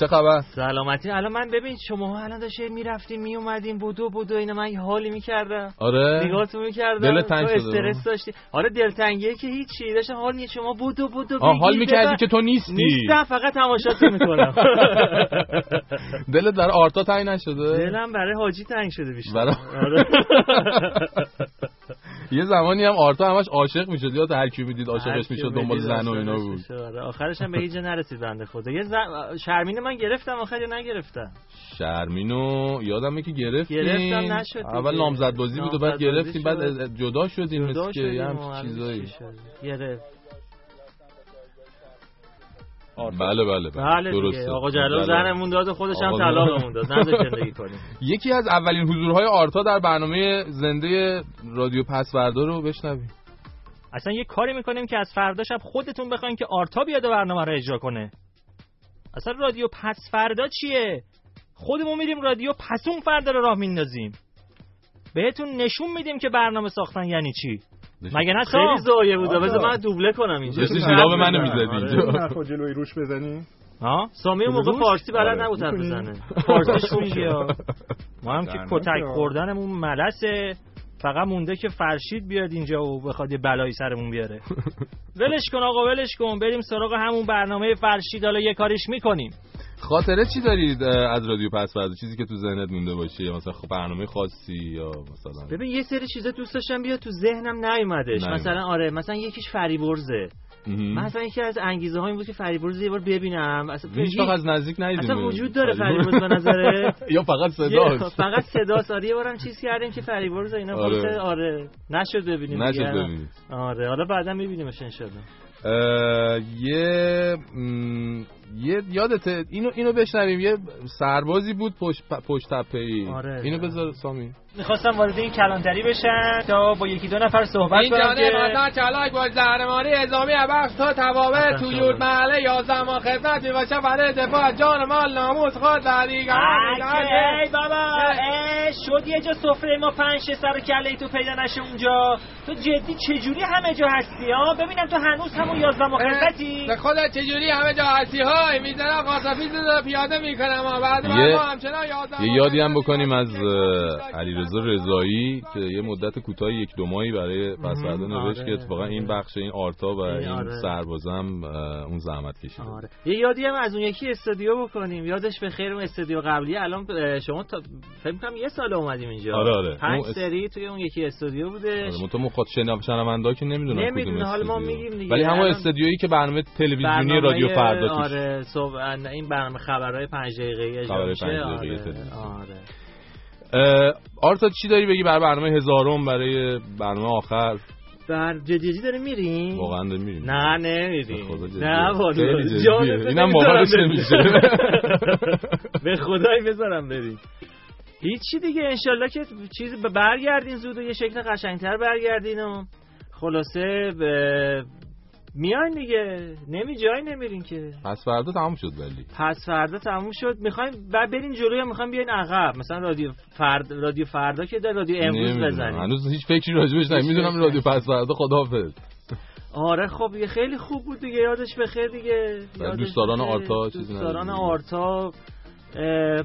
چه خبر؟ سلامتی. الان من ببین شما الان داشتید می‌رفتیم میومدیم بودو بودو اینا من حالی می‌کردم. آره؟ نگاهتون می‌کردم. دلت تنگ تو شده استرس داشتی. آره دلتنگیه که هیچی. داشتم حال نیست شما بودو بودو آه، حال می‌کردی. که تو نیستی. نیستم فقط تماشاتون می‌کنم. دلت برای آرتا تنگ نشده؟ دلم برای حاجی تنگ شده بیشتر. برای- آره. یه زمانی هم آرتا همش عاشق می‌شد. یا هر کی می‌دید عاشقش می‌شد دنبال زن و اینا بود. آره. آخرش هم به هیچ نرسید بنده خدا. یه زن... من گرفتم آخر یا نگرفتم. شرمینو یادمه که گرفتیم گرفتم نشد. اول نامزد بازی بود و بعد گرفتیم بعد. جدا شدیم جدا مثل که شدیم یه چیزایی. گرفت. بله بله بله. دیگه. درسته. آقا جلال بله. زنمون داد خودش هم طلاقمون داد. نذاش زندگی کنیم. یکی از اولین حضورهای آرتا در برنامه زنده رادیو پسوردا رو بشنویم. اصلا یه کاری می‌کنیم که از فردا شب خودتون بخواین که آرتا بیاد برنامه رو اجرا کنه. اصلا رادیو پس فردا چیه خودمون میریم رادیو پسون فردا رو راه میندازیم بهتون نشون میدیم که برنامه ساختن یعنی چی مگه نه خیلی زایه بوده آقا. بذار من دوبله کنم اینجا داشتی جوراب منو می‌زدی آره. اینجا. حرفا جلوی روش بزنی ها سامی موقع؟ فارسی بلد آره. نبود حرف؟ بزنه فارسیش میگه ما هم که کتک. خوردنمون ملسه فقط مونده که فرشید بیاد اینجا و بخواد یه بلایی سرمون بیاره. ولش کن آقا ولش کن. بریم سراغ همون برنامه فرشید. حالا یه کاریش می‌کنیم. خاطره چی دارید از رادیو پسوردا چیزی که تو ذهنت مونده باشه یا مثلا خب برنامه خاصی یا مثلا ببین یه سری چیزا دوست داشتم بیاد تو ذهنم نیومدش. نیومد. مثلا آره مثلا یکیش فریبرزه. مهم. مثلا یکی از انگیزه های بود که فریبرز یه بار ببینم اصلا هیچ از نزدیک ندیدیم اصلا وجود داره فریبرز به نظره یا فقط یه- صداست فقط صدا آره یه بارم چیز کردیم که فریبرز اینا آره. آره. نشد ببینیم نشد. ببینیم. آره حالا بعدا میبینیمش اه، یه یه یادته اینو اینو بشنویم. یه سربازی بود پشت پشت تپه ای. آره. اینو بذار سامی. می‌خواستم وارد این کلانتری بشن تا با یکی دو نفر صحبت کنم که حسن چالاک با زهرماری اعزامی بخش تا توابع تو. یورد محله یازده ماه خدمت می‌باشه برای دفاع از جان مال ناموس خود و دیگران ای بابا اه، شد یه جا سفره ما پنج شش سر کله تو پیدا نشه اونجا. تو جدی چجوری همه جا هستی ها ببینم تو هنوز همون یازده ماه خدمتی؟ به خودت چجوری همه جا هستی های می‌زنم قاسفی رو پیاده می‌کنم بعد یه- همچنان یه یادی هم بکنیم از علیرضا رضایی که یه مدت کوتاهی یک دو ماهی برای پسوردا نوشت آره، که اتفاقا این بخش این آرتا و این آره. سربازم اون زحمت کشیده آره. یه یادی هم از اون یکی استودیو بکنیم یادش به خیر اون استودیو قبلی الان شما تا فکر کنم یه سال اومدیم اینجا آره، آره. پنج سری توی اون یکی استودیو بودش آره، منتها مخاط شنوندا که نمی‌دونم نمی‌دونه، کدوم حالا ما. میگیم دیگه. ولی همون استودیویی که برنامه تلویزیونی رادیو فردا توش آره صبح این برنامه خبرهای پنج دقیقه‌ای اجرا خبرهای میشه؟ دقیقه‌ای آره. آره. آرتا چی داری بگی برای برنامه هزارم برای برنامه آخر؟ بر جدی داره میریم واقعا داره میریم. نه نمیریم. نه والا. اینم باورش. نمیشه. به خدای بذارم بریم. هیچی دیگه انشالله که چیز به برگردین زود و یه شکل قشنگتر برگردین و خلاصه به میاین دیگه نمی جای نمیرین که. پس فردا تمام شد ولی. پس فردا تموم شد. می‌خوایم بعد برین جلو یا می‌خوایم بیاین عقب. مثلا رادیو فرد رادیو فردا که در رادیو امروز نمی‌دونم. بزنیم. هنوز هیچ فکری راجبش نمی می‌دونم رادیو پس فردا خداحافظ. آره خب یه خیلی خوب بود دیگه. یادش بخیر دیگه. دوستداران. آرتا دوستداران؟ آرتا.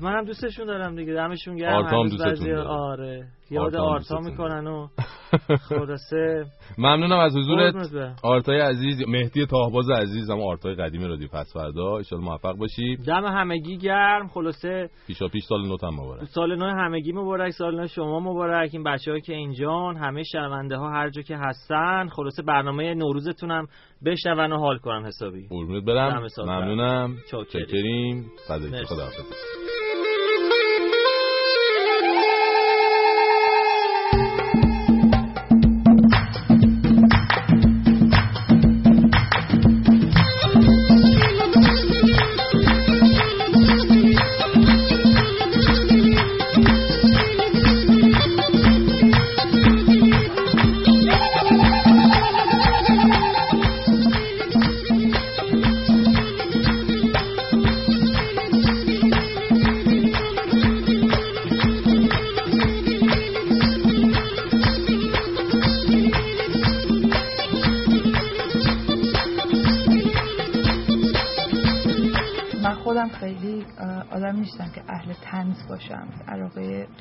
منم دوستشون دارم دیگه. دمشون گرم. آرتا هم دوستتون. آره. یاد آرتا می‌کنن و خلاصه ممنونم از حضورت. آرتای عزیز مهدی تاهباز عزیز اما آرتای قدیم رادیو پس فردا. ان موفق باشی دم همگی گرم. خلاصه پیشا پیش سال نوتم مبارک. سال نو همگی مبارک سال نو شما مبارک. این بچه که اینجان همه شنونده ها هر جا که هستن خلاصه برنامه نوروزتون هم بشنون و حال کنن حسابی. قربونت برم. ممنونم. چاکریم. فدای مرسی.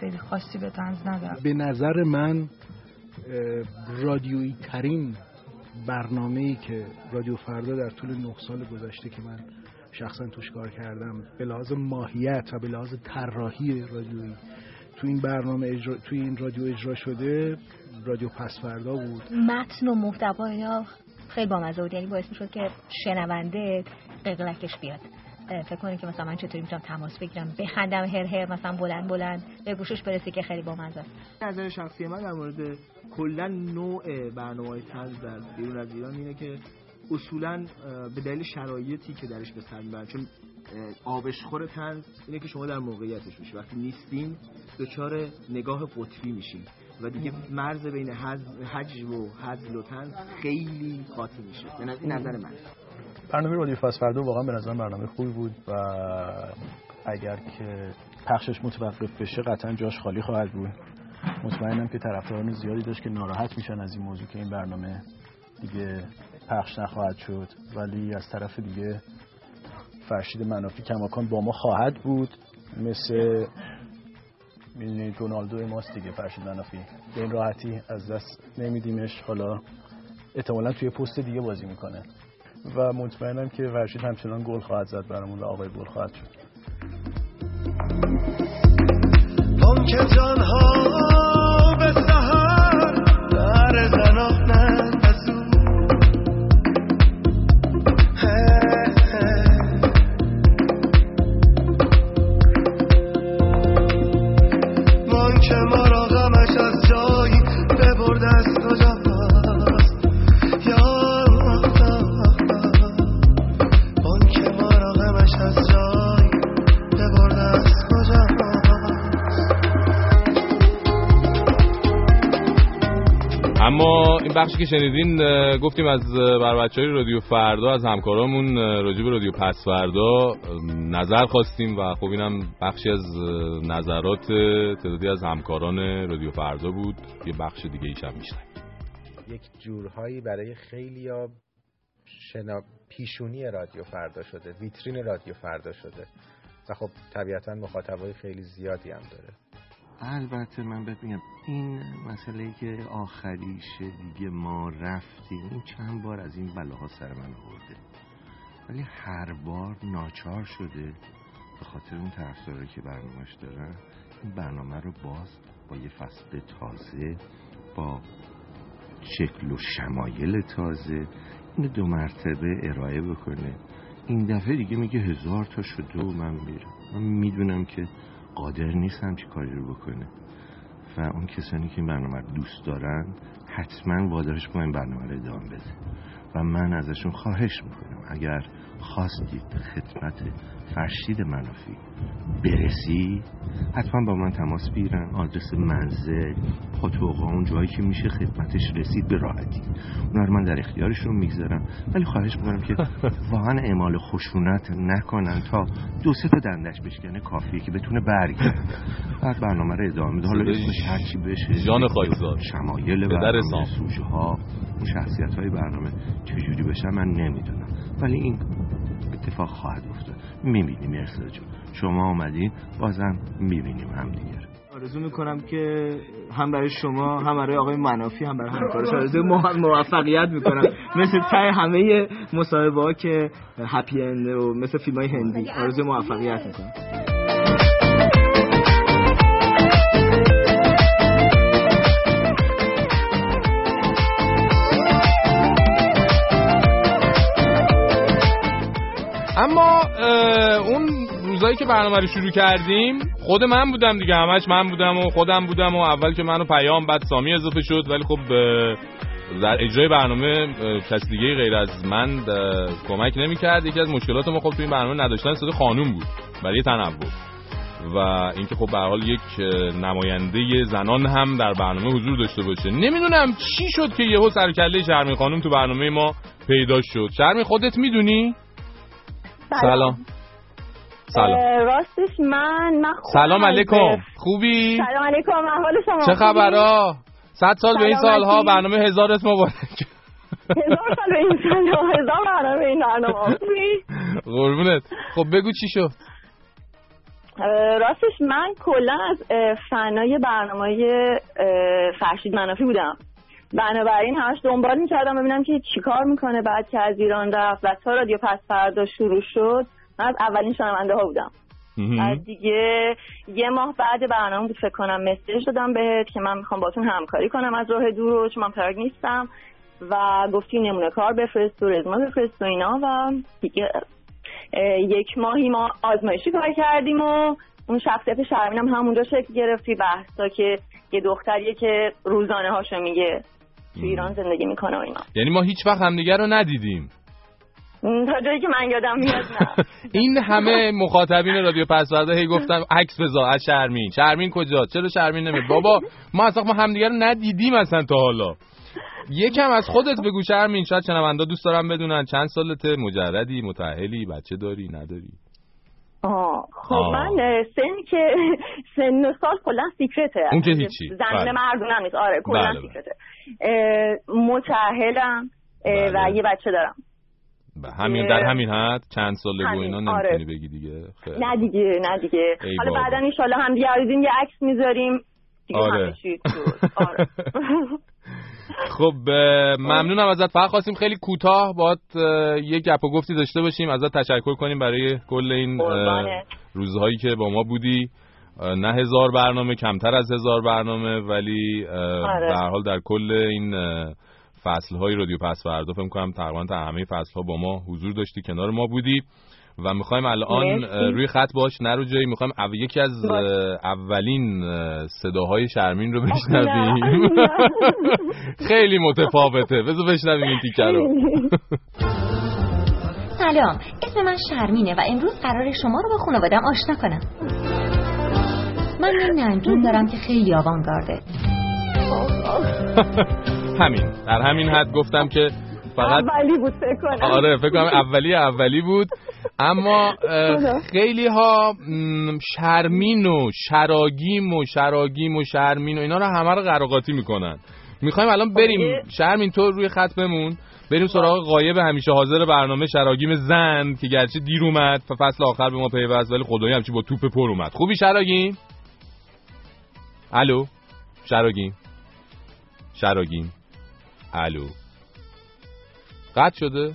خیلی خاصی به تنز ندارم. به نظر من رادیویی ترین برنامه ای که رادیو فردا در طول نه سال گذشته که من شخصا توش کار کردم به لحاظ ماهیت و به لحاظ طراحی رادیویی تو این برنامه اجرا تو این رادیو اجرا شده رادیو پس فردا بود. متن و محتوا اینا خیلی بامزه بود. یعنی باعث می‌شد که شنونده قلقلکش بیاد. فکر کنه که مثلا من چطوری می‌تونم تماس بگیرم. بخندم هر هر مثلا بلند بلند به گوشش برسه که خیلی بامزه است. نظر شخصی من در مورد کلا نوع برنامه های تنز در بیرون از ایران اینه که اصولا به دلیل شرایطی که درش به سر می‌برن چون آبشخور تنز اینه که شما در موقعیتش میشه وقتی نیستین دچار نگاه قطبی میشین و دیگه مرز بین حجم و حزل و تنز خیلی قاطی میشه. نظر- این نظر من. برنامه رادیو فاست فردا واقعا به نظر برنامه خوبی بود و اگر که پخشش متوقف بشه قطعا جاش خالی خواهد بود. مطمئنم که طرفداران زیادی داشت که ناراحت میشن از این موضوع که این برنامه دیگه پخش نخواهد شد. ولی از طرف دیگه فرشید منافی کماکان با ما خواهد بود. مثل می‌دونی رونالدو ماست دیگه فرشید منافی. به این راحتی از دست نمیدیمش. حالا احتمالا توی پست دیگه بازی می‌کنه. و مطمئنم که فرشید همچنان گل خواهد زد برامون و آقای گل خواهد شد. بانک جانها به سهر در زنانند بخشی که شنیدین گفتیم از اه، بر بچه های رادیو فردا از همکارامون راجع به رادیو پس فردا نظر خواستیم و خب اینم بخشی از نظرات تعدادی از همکاران رادیو فردا بود. یه بخش دیگه ایش هم یک جورهایی برای خیلی ها شنا... پیشونی رادیو فردا شده ویترین رادیو فردا شده. و خب طبیعتا مخاطبای خیلی زیادی هم داره. البته من ببینم این مسئله که آخریشه دیگه ما رفتیم این چند بار از این بلاها سر من آورده. ولی هر بار ناچار شده به خاطر اون طرفدارایی که برنامهش دارن این برنامه رو باز با یه فصل تازه با شکل و شمایل تازه این دو مرتبه ارائه بکنه. این دفعه دیگه میگه هزار تا شده و من میرم. من می‌دونم که قادر نیست همچی کاری رو بکنه. و اون کسانی که این برنامه رو دوست دارن حتما وادارش با این برنامه رو ادامه بده. و من ازشون خواهش می‌کنم اگر خواستید خدمت فرشید منافی. برسی. حتما با من تماس بگیرن آدرس منزل پاتوقا اون جایی که میشه خدمتش رسید به راحتی. اونا رو من در اختیارشون می‌گذارم. ولی خواهش می‌کنم که واقعا اعمال خشونت نکنن تا دو سه تا دندش بشکنه کافیه که بتونه برگرده. بعد برنامه رو ادامه بده حالا اسمش هرچی بشه. جان خاکزاد شمایل برنامه سوژه ها اون شخصیت های برنامه چجوری بشه من نمی‌دونم. ولی این اتفاق خواهد افتاد. می‌بینیم ارسال جون. شما آمدین بازم می‌بینیم هم دیگر آرزو می‌کنم که هم برای شما هم برای آقای منافی هم برای همکارش آرزو موفقیت می‌کنم. مثل تای همه مصاحبه ها که هپی اند و مثل فیلم های هندی آرزو موفقیت می‌کنم. اون روزایی که برنامه رو شروع کردیم خود من بودم دیگه همش من بودم و خودم بودم و اول که منو پیام بعد سامی اضافه شد ولی خب در اجرای برنامه کس دیگه غیر از من کمک نمی‌کرد. یکی از مشکلات ما خب تو این برنامه نداشتن صدا خانوم بود برای تنوع. و اینکه خب به حال یک نماینده زنان هم در برنامه حضور داشته باشه. نمی‌دونم چی شد که یهو سرکله شرمی خانم تو برنامه ما پیدا شد. شرمی خودت می‌دونی؟ سلام. سلام. راستش من من سلام علیکم. خوبی؟ سلام علیکم. احوال شما چه خبرها؟ صد سال به این سالها برنامه هزارت مبارک. هزار سال به این سالها هزار برنامه این برنامه. قربونت. خب بگو چی شد؟ راستش من کلا از فنای برنامه فرشید منافی بودم. بنابراین همش دنبال می‌کردم ببینم که چیکار می‌کنه. بعد که از ایران رفت و تا رادیو پس فردا شروع شد من از اولین شنونده ها بودم از دیگه یه ماه بعد برنامه بود فکر کنم مسیج دادم بهت که من می‌خوام باتون همکاری کنم. از راه دور چون من پرگ نیستم و گفتی نمونه کار بفرست و رزما بفرست و اینا و دیگه یک ماهی ما آزمایشی کار کردیم و اون شخصیت شرمینم همونجا شکل گرفتی. بحثا که یه دختریه که روزانه هاشو میگه. تو ایران زندگی می‌کنه و اینا. یعنی ما هیچ وقت همدیگه رو ندیدیم. تا جایی که من یادم میاد نه. این همه مخاطبین رادیو پسورده هی گفتم عکس بذار از شرمین. شرمین کجا؟ چرا شرمین نمی بابا ما اصلا ما همدیگه رو ندیدیم اصلا تا حالا. یکم از خودت بگو شرمین. شاید شنوندا دوست دارم بدونن. چند سالته؟ مجردی متأهلی بچه داری نداری؟ آه خب آه. من سن که سن و سال کلا سیکرته اون که هیچی زن بله. مردونم نیست آره کلا بله سیکرته متأهلم بله. و یه بچه دارم همین در همین حد چند ساله و اینا نمی‌تونی آره. بگی دیگه خیلی. نه دیگه نه دیگه حالا بعدا ان هم دیگه یه عکس می‌ذاریم آره. آره. خب ممنونم ازت. فقط خواستیم خیلی کوتاه باید یه گپ و گفتی داشته باشیم. ازت تشکر کنیم برای کل این روزهایی که با ما بودی. نه هزار برنامه کمتر از هزار برنامه ولی آره. در حال در کل این فصل های رادیو پس فردا فکر کنم تقریبا تا همه فصل ها با ما حضور داشتی کنار ما بودی. و می‌خوایم الان روی خط باش نرو جایی می‌خوایم او... یکی از اولین صداهای شرمین رو بشنویم. خیلی متفاوته. بذار بشنویم این تیکه رو. سلام. اسم من شرمینه و امروز قرار شما رو با خانوادم آشنا کنم. من یه ننجون دارم که خیلی آوانگارده. همین. در همین حد گفتم که فقط اولی بود فکر کنم. آره فکر کنم اولی اولی بود. اما خیلی ها شرمین و شراگیم و شراگیم و شرمین و اینا رو همه رو قراقاتی می‌کنن. می‌خوایم الان بریم. شرمین تو روی خط بمون. بریم سراغ قایب همیشه حاضر برنامه شراگیم زن که گرچه دیر اومد و فصل آخر به ما پیوست ولی خدایی همچی با توپ پر اومد. خوبی شراگیم؟ الو؟ شراگیم؟ شراگیم. الو؟ قطع شده؟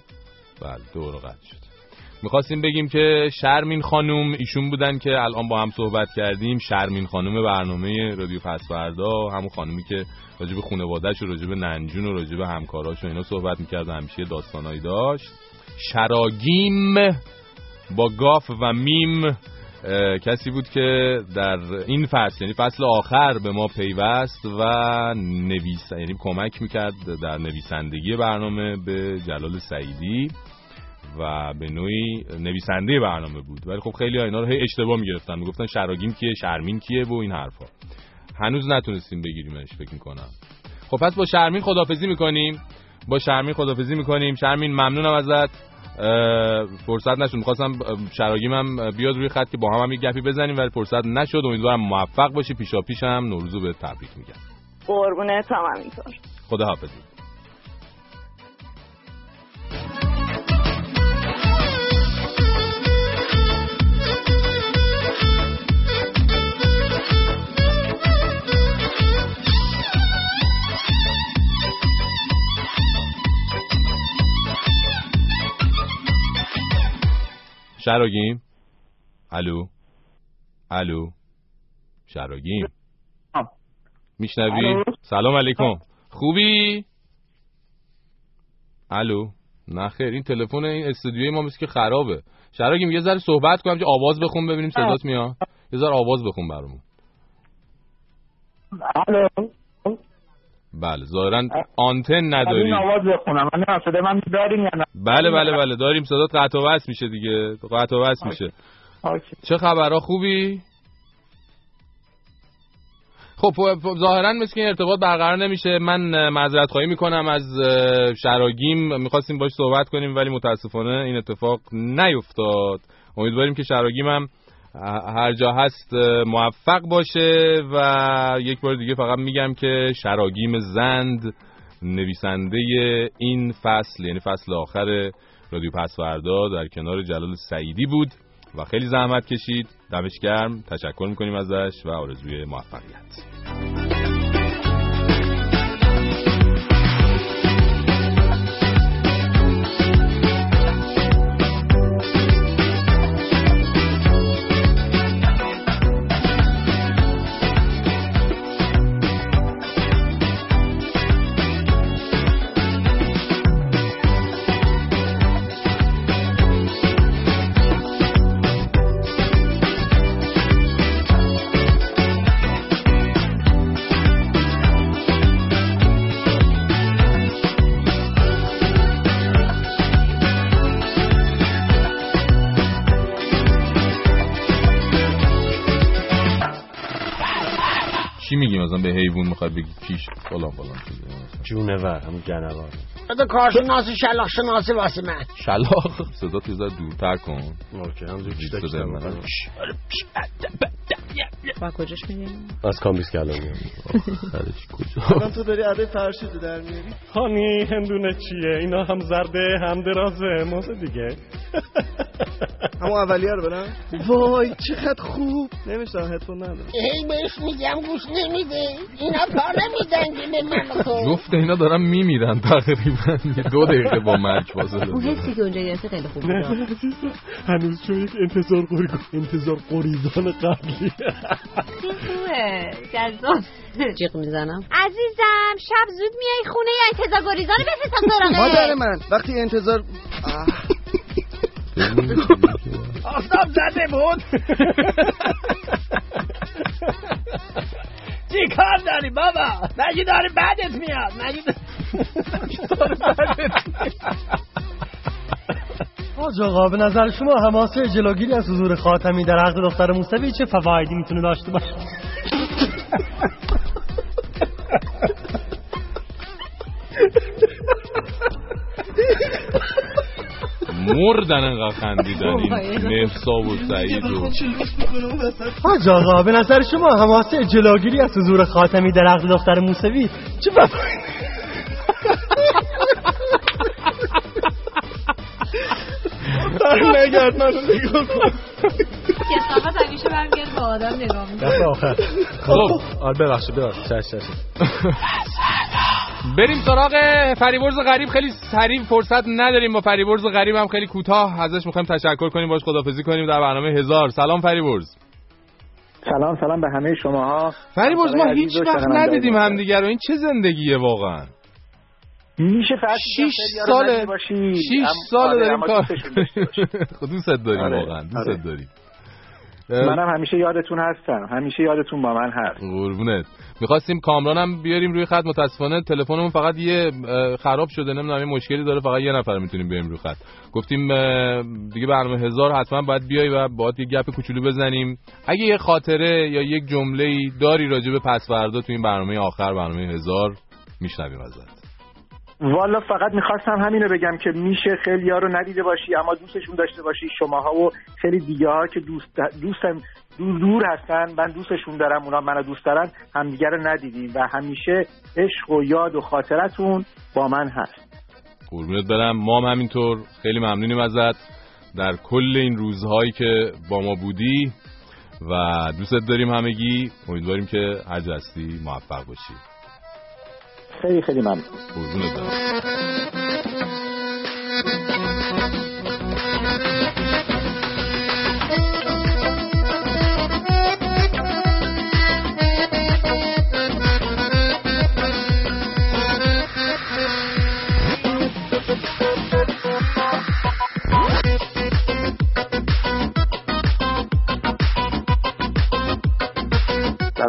بله دور قطع شد می‌خواستیم بگیم که شرمین خانوم ایشون بودن که الان با هم صحبت کردیم شرمین خانوم برنامه رادیو پسوردا همون خانومی که راجب خانواده‌اش و راجب ننجون و راجب همکاراش و اینا صحبت می‌کرد و همیشه داستانایی داشت. شراگیم با گاف و میم کسی بود که در این فصل یعنی فصل آخر به ما پیوست و نویس یعنی کمک می‌کرد در نویسندگی برنامه به جلال سعیدی و به نوعی نویسنده برنامه بود. ولی خب خیلی اینا رو هی اشتباه می‌گرفتن. می‌گفتن شراگیم کیه شرمین کیه و این حرفا. هنوز نتونستیم بگیریمش فکر می‌کنم. خب پس با شرمین خدافزی می‌کنیم. با شرمین خدافزی می‌کنیم. شرمین ممنونم ازت. فرصت نشد. می‌خواستم شراگیمم بیاد روی خط که با هم, هم یک گپی بزنیم ولی فرصت نشد. امیدوارم موفق باشی. پیشا پیشم نوروزو به تبریک میگم. قربونه تمام اینطور خدا حافظی شراگیم الو؟ الو؟ شراگیم میشنوی؟ سلام علیکم. خوبی؟ الو؟ نه خیر این تلفن این استودیوی ما مثل که خرابه. شراگیم یه ذره صحبت کنم که آواز بخون ببینیم صدات میاد. یه ذره آواز بخون برامون. الو؟ بله ظاهرا آنتن نداریم آواز بخونم. من صدا من داریم یا نه؟ بله بله. بله داریم. صدات قطع و وصل میشه دیگه. قطع و وصل میشه. چه خبرها خوبی؟ خب ظاهرا مثل که ارتباط برقرار نمیشه. من معذرت خواهی می‌کنم. از شراگیم می‌خواستیم باش صحبت کنیم ولی متاسفانه این اتفاق نیفتاد. امیدواریم که شراگیم هم هر جا هست موفق باشه و یک بار دیگه فقط میگم که شراگیم زند نویسنده این فصل یعنی فصل آخر رادیو پسوردا در کنار جلال سعیدی بود و خیلی زحمت کشید. دمش گرم. تشکر می‌کنیم ازش و آرزوی موفقیت. کیش فلان فلان جونور همون جنوار بده کارشناس شلاق شناسی واسه من. شلاق؟ صدا تو زد دورتر کن. اوکی هم زود چیزا که با کجاش میگیم؟ از کامبیس کلام میام کجا؟ تو داری عده فرشیدو در میاری؟ هانی هندونه چیه؟ اینا هم زرده هم درازه موزه دیگه. همون اولیه رو برم؟ وای چقدر خوب. نمیشتم هدفون ندارم. هی بهش میگم گوش نمیده. اینا کار نمیدن که به من جفت اینا دارم میمیرن تقریبا. دو دقیقه با مرگ فاصله اون حسی که اونجا گرفته خیلی خوب بود. هنوز چون یک انتظار قری... انتظار قریزان قبلی. جذاب. جیغ می‌زنم. عزیزم شب زود میای خونه یا انتظار گریزان بفرستم سراغه مادر من؟ وقتی انتظار آفتاب زده بود. چی کار داری بابا؟ نگی داری بعدت میاد؟ نگی آج آقا به نظر شما حماسه جلوگیری از حضور خاتمی در عقد دختر موسوی چه فوایدی می‌تونه داشته باشه؟ مردن انقدر خندیدن این مهسا و سعید و حاج آقا به نظر شما حماسه جلوگیری از حضور خاتمی در عقد دختر موسوی چه بفایده نگرد من نگاه کن کسافت همیشه برمیگرد با آدم نگاه می‌کنه دفعه آخر. خب آره ببخشید ببخشید. چش چش. بریم سراغ فریبرز غریب. خیلی سریع فرصت نداریم با فریبرز غریب هم خیلی کوتاه ازش می‌خوایم تشکر کنیم باش خدافزی کنیم. در برنامه هزار. سلام فریبرز. سلام سلام به همه شما ها فریبرز ما هیچ وقت ندیدیم همدیگر و این چه زندگیه واقعا؟ میشه فقط 6 سال 6 سال داریم کار. خب دوست داریم واقعا دوست داریم. منم همیشه یادتون هستم. همیشه یادتون با من هست. قربونت. می‌خواستیم کامرانم بیاریم روی خط. متاسفانه تلفنمون فقط یه خراب شده نمی‌دونم یه مشکلی داره. فقط یه نفر می‌تونیم بیاریم روی خط. گفتیم دیگه برنامه هزار حتما باید بیای و باید یه گپ کوچولو بزنیم. اگه یه خاطره یا یک جمله داری راجع به پس فردا تو این برنامه آخر برنامه هزار میشنویم ازت. والا فقط می‌خواستم همینو بگم که میشه خیلی ها رو ندیده باشی اما دوستشون داشته باشی شماها و خیلی دیگه ها که دوست دوستم دور هستن من دوستشون دارم اونا منو دوست دارن همدیگه رو ندیدیم و همیشه عشق و یاد و خاطرتون با من هست. قربونت برم. ما هم همینطور. خیلی ممنونیم ازت. در کل این روزهایی که با ما بودی و دوستت داریم همگی امیدواریم که هر هستی موفق باشی. خیلی خیلی ممنون.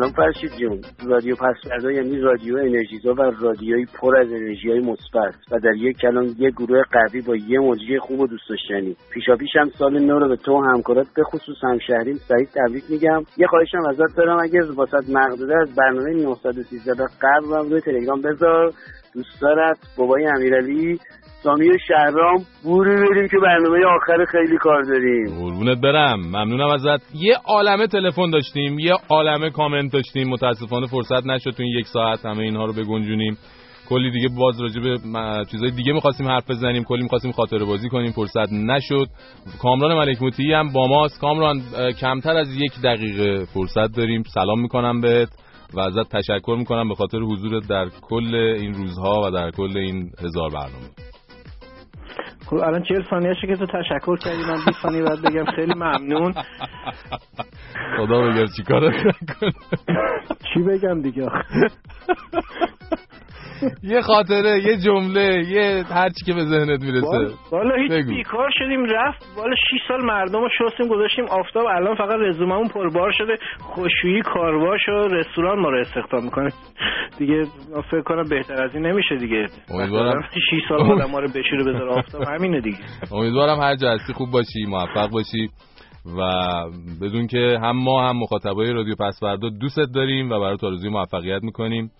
سلام فرشید جون رادیو پسوردا یعنی رادیو انرژیزا و رادیوی پر از انرژی های مثبت و در یک کلام یک گروه قوی با یه مجری خوب و دوست داشتنی. پیشا هم سال نو رو به تو همکارات به خصوص همشهرین سعید تبریک میگم. یه خواهشم ازت دارم اگه واسط مقدوده از برنامه 913 قبل روی تلگرام بذار. دوست دارد بابای امیرعلی. سامی شهرام بوری بریم که برنامه آخر خیلی کار داریم. قربونت برم. ممنونم ازت. یه عالمه تلفن داشتیم یه عالمه کامنت داشتیم. متاسفانه فرصت نشد تو این یک ساعت همه اینها رو بگنجونیم. کلی دیگه باز راجع به چیزای دیگه می‌خواستیم حرف بزنیم. کلی می‌خواستیم خاطره بازی کنیم. فرصت نشد. کامران ملک موتی هم با ماست. کامران کمتر از یک دقیقه فرصت داریم. سلام می‌کنم بهت و ازت تشکر می‌کنم به خاطر حضورت در کل این روزها و در کل این هزار برنامه. خب الان چهل ثانیه که تو تشکر کردی من 20 ثانیه بعد بگم خیلی ممنون. خدا بگم چیکار چی بگم دیگه؟ یه خاطره یه جمله یه هر چی که به ذهنت می‌رسه. والا هیچ بیکار شدیم رفت والا 6 سال مردم رو شستیم گذاشتیم آفتاب الان فقط رزوممون پربار شده. خوشویی کارواش و رستوران ما رو استخدام می‌کنه. دیگه فکر کنم بهتر از این نمیشه دیگه. امیدوارم. 6 سال آدم ما رو بشوره بذاره آفتاب همینه دیگه. امیدوارم هر جا هستی خوب باشی موفق باشی. و بدون که هم ما هم مخاطبای رادیو پسوردا دوستت داریم و برای آرزوی موفقیت می‌کنیم.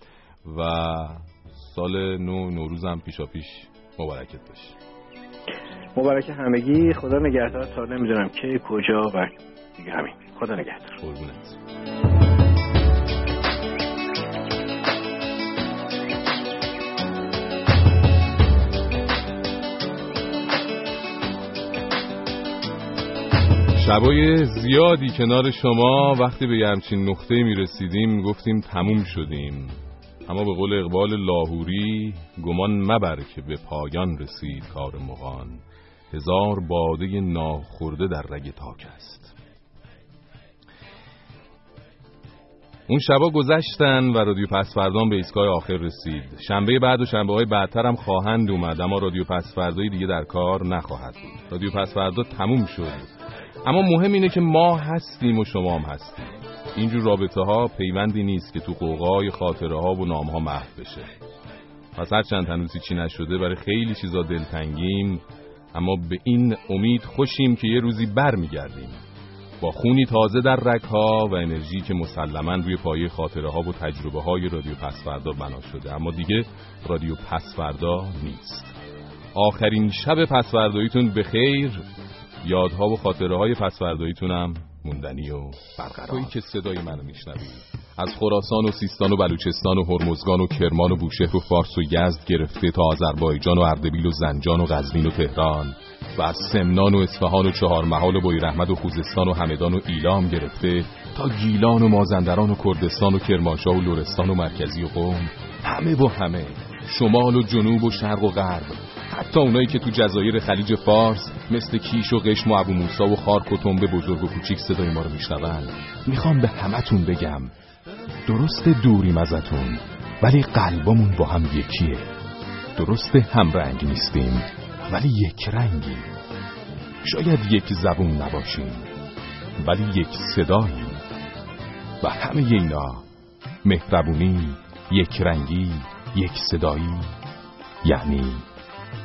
و سال نو نوروز هم پیشا پیش مبارکت باشه مبارک همگی. خدا نگهدار. تا نمی‌دونم کی کجا و دیگه همین. خدا نگهدار. قربونت. شبای زیادی کنار شما. وقتی به همچین نقطه می رسیدیم گفتیم تموم شدیم. اما به قول اقبال لاهوری گمان مبر که به پایان رسید کار مغان. هزار باده ناخورده در رگ تاک است. اون شبا گذشتن و رادیو پسفردان به ایستگاه آخر رسید. شنبه بعد و شنبه های بعدتر هم خواهند اومد اما رادیو پسفردایی دیگه در کار نخواهد بود. رادیو پسفردا تموم شد. اما مهم اینه که ما هستیم و شما هم هستیم. اینجور رابطه ها پیوندی نیست که تو قوقای خاطره ها و نام ها محو بشه. پس هر چند هنوزی چی نشده برای خیلی چیزا دلتنگیم اما به این امید خوشیم که یه روزی بر میگردیم با خونی تازه در رک ها و انرژی که مسلما روی پایه خاطره ها و تجربه های رادیو پسفردا بنا شده. اما دیگه رادیو پسفردا نیست. آخرین شب پسفرداییتون به خیر. یادها و خاطره های پسفرداییتون هم موندنی و برقرار. توی که صدای منو میشنوی. از خراسان و سیستان و بلوچستان و هرمزگان و کرمان و بوشهر و فارس و یزد گرفته تا آذربایجان و اردبیل و زنجان و غزنین و تهران و از سمنان و اصفهان و چهارمحال و بویرحمد و خوزستان و همدان و ایلام گرفته تا گیلان و مازندران و کردستان و کرمانشاه و لورستان و مرکزی و قوم. همه و همه. شمال و جنوب و شرق و غرب. حتی اونایی که تو جزایر خلیج فارس مثل کیش و قشم و ابو موسا و خارک و تنبه بزرگ و کوچیک صدای ما رو میشنون می‌خوام به همتون بگم درست دوریم ازتون ولی قلبمون با هم یکیه. درست هم رنگ نیستیم ولی یک رنگی شاید یک زبون نباشیم ولی یک صدایی و همه اینا مهربونی یک رنگی یک صدایی یعنی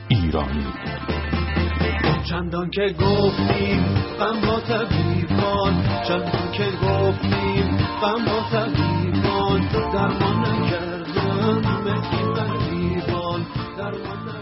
ایرانی. چندان که گفتیم غم با طبیبان چندان که گفتیم غم با طبیبان درمان نکردن مهدی غریبان درمان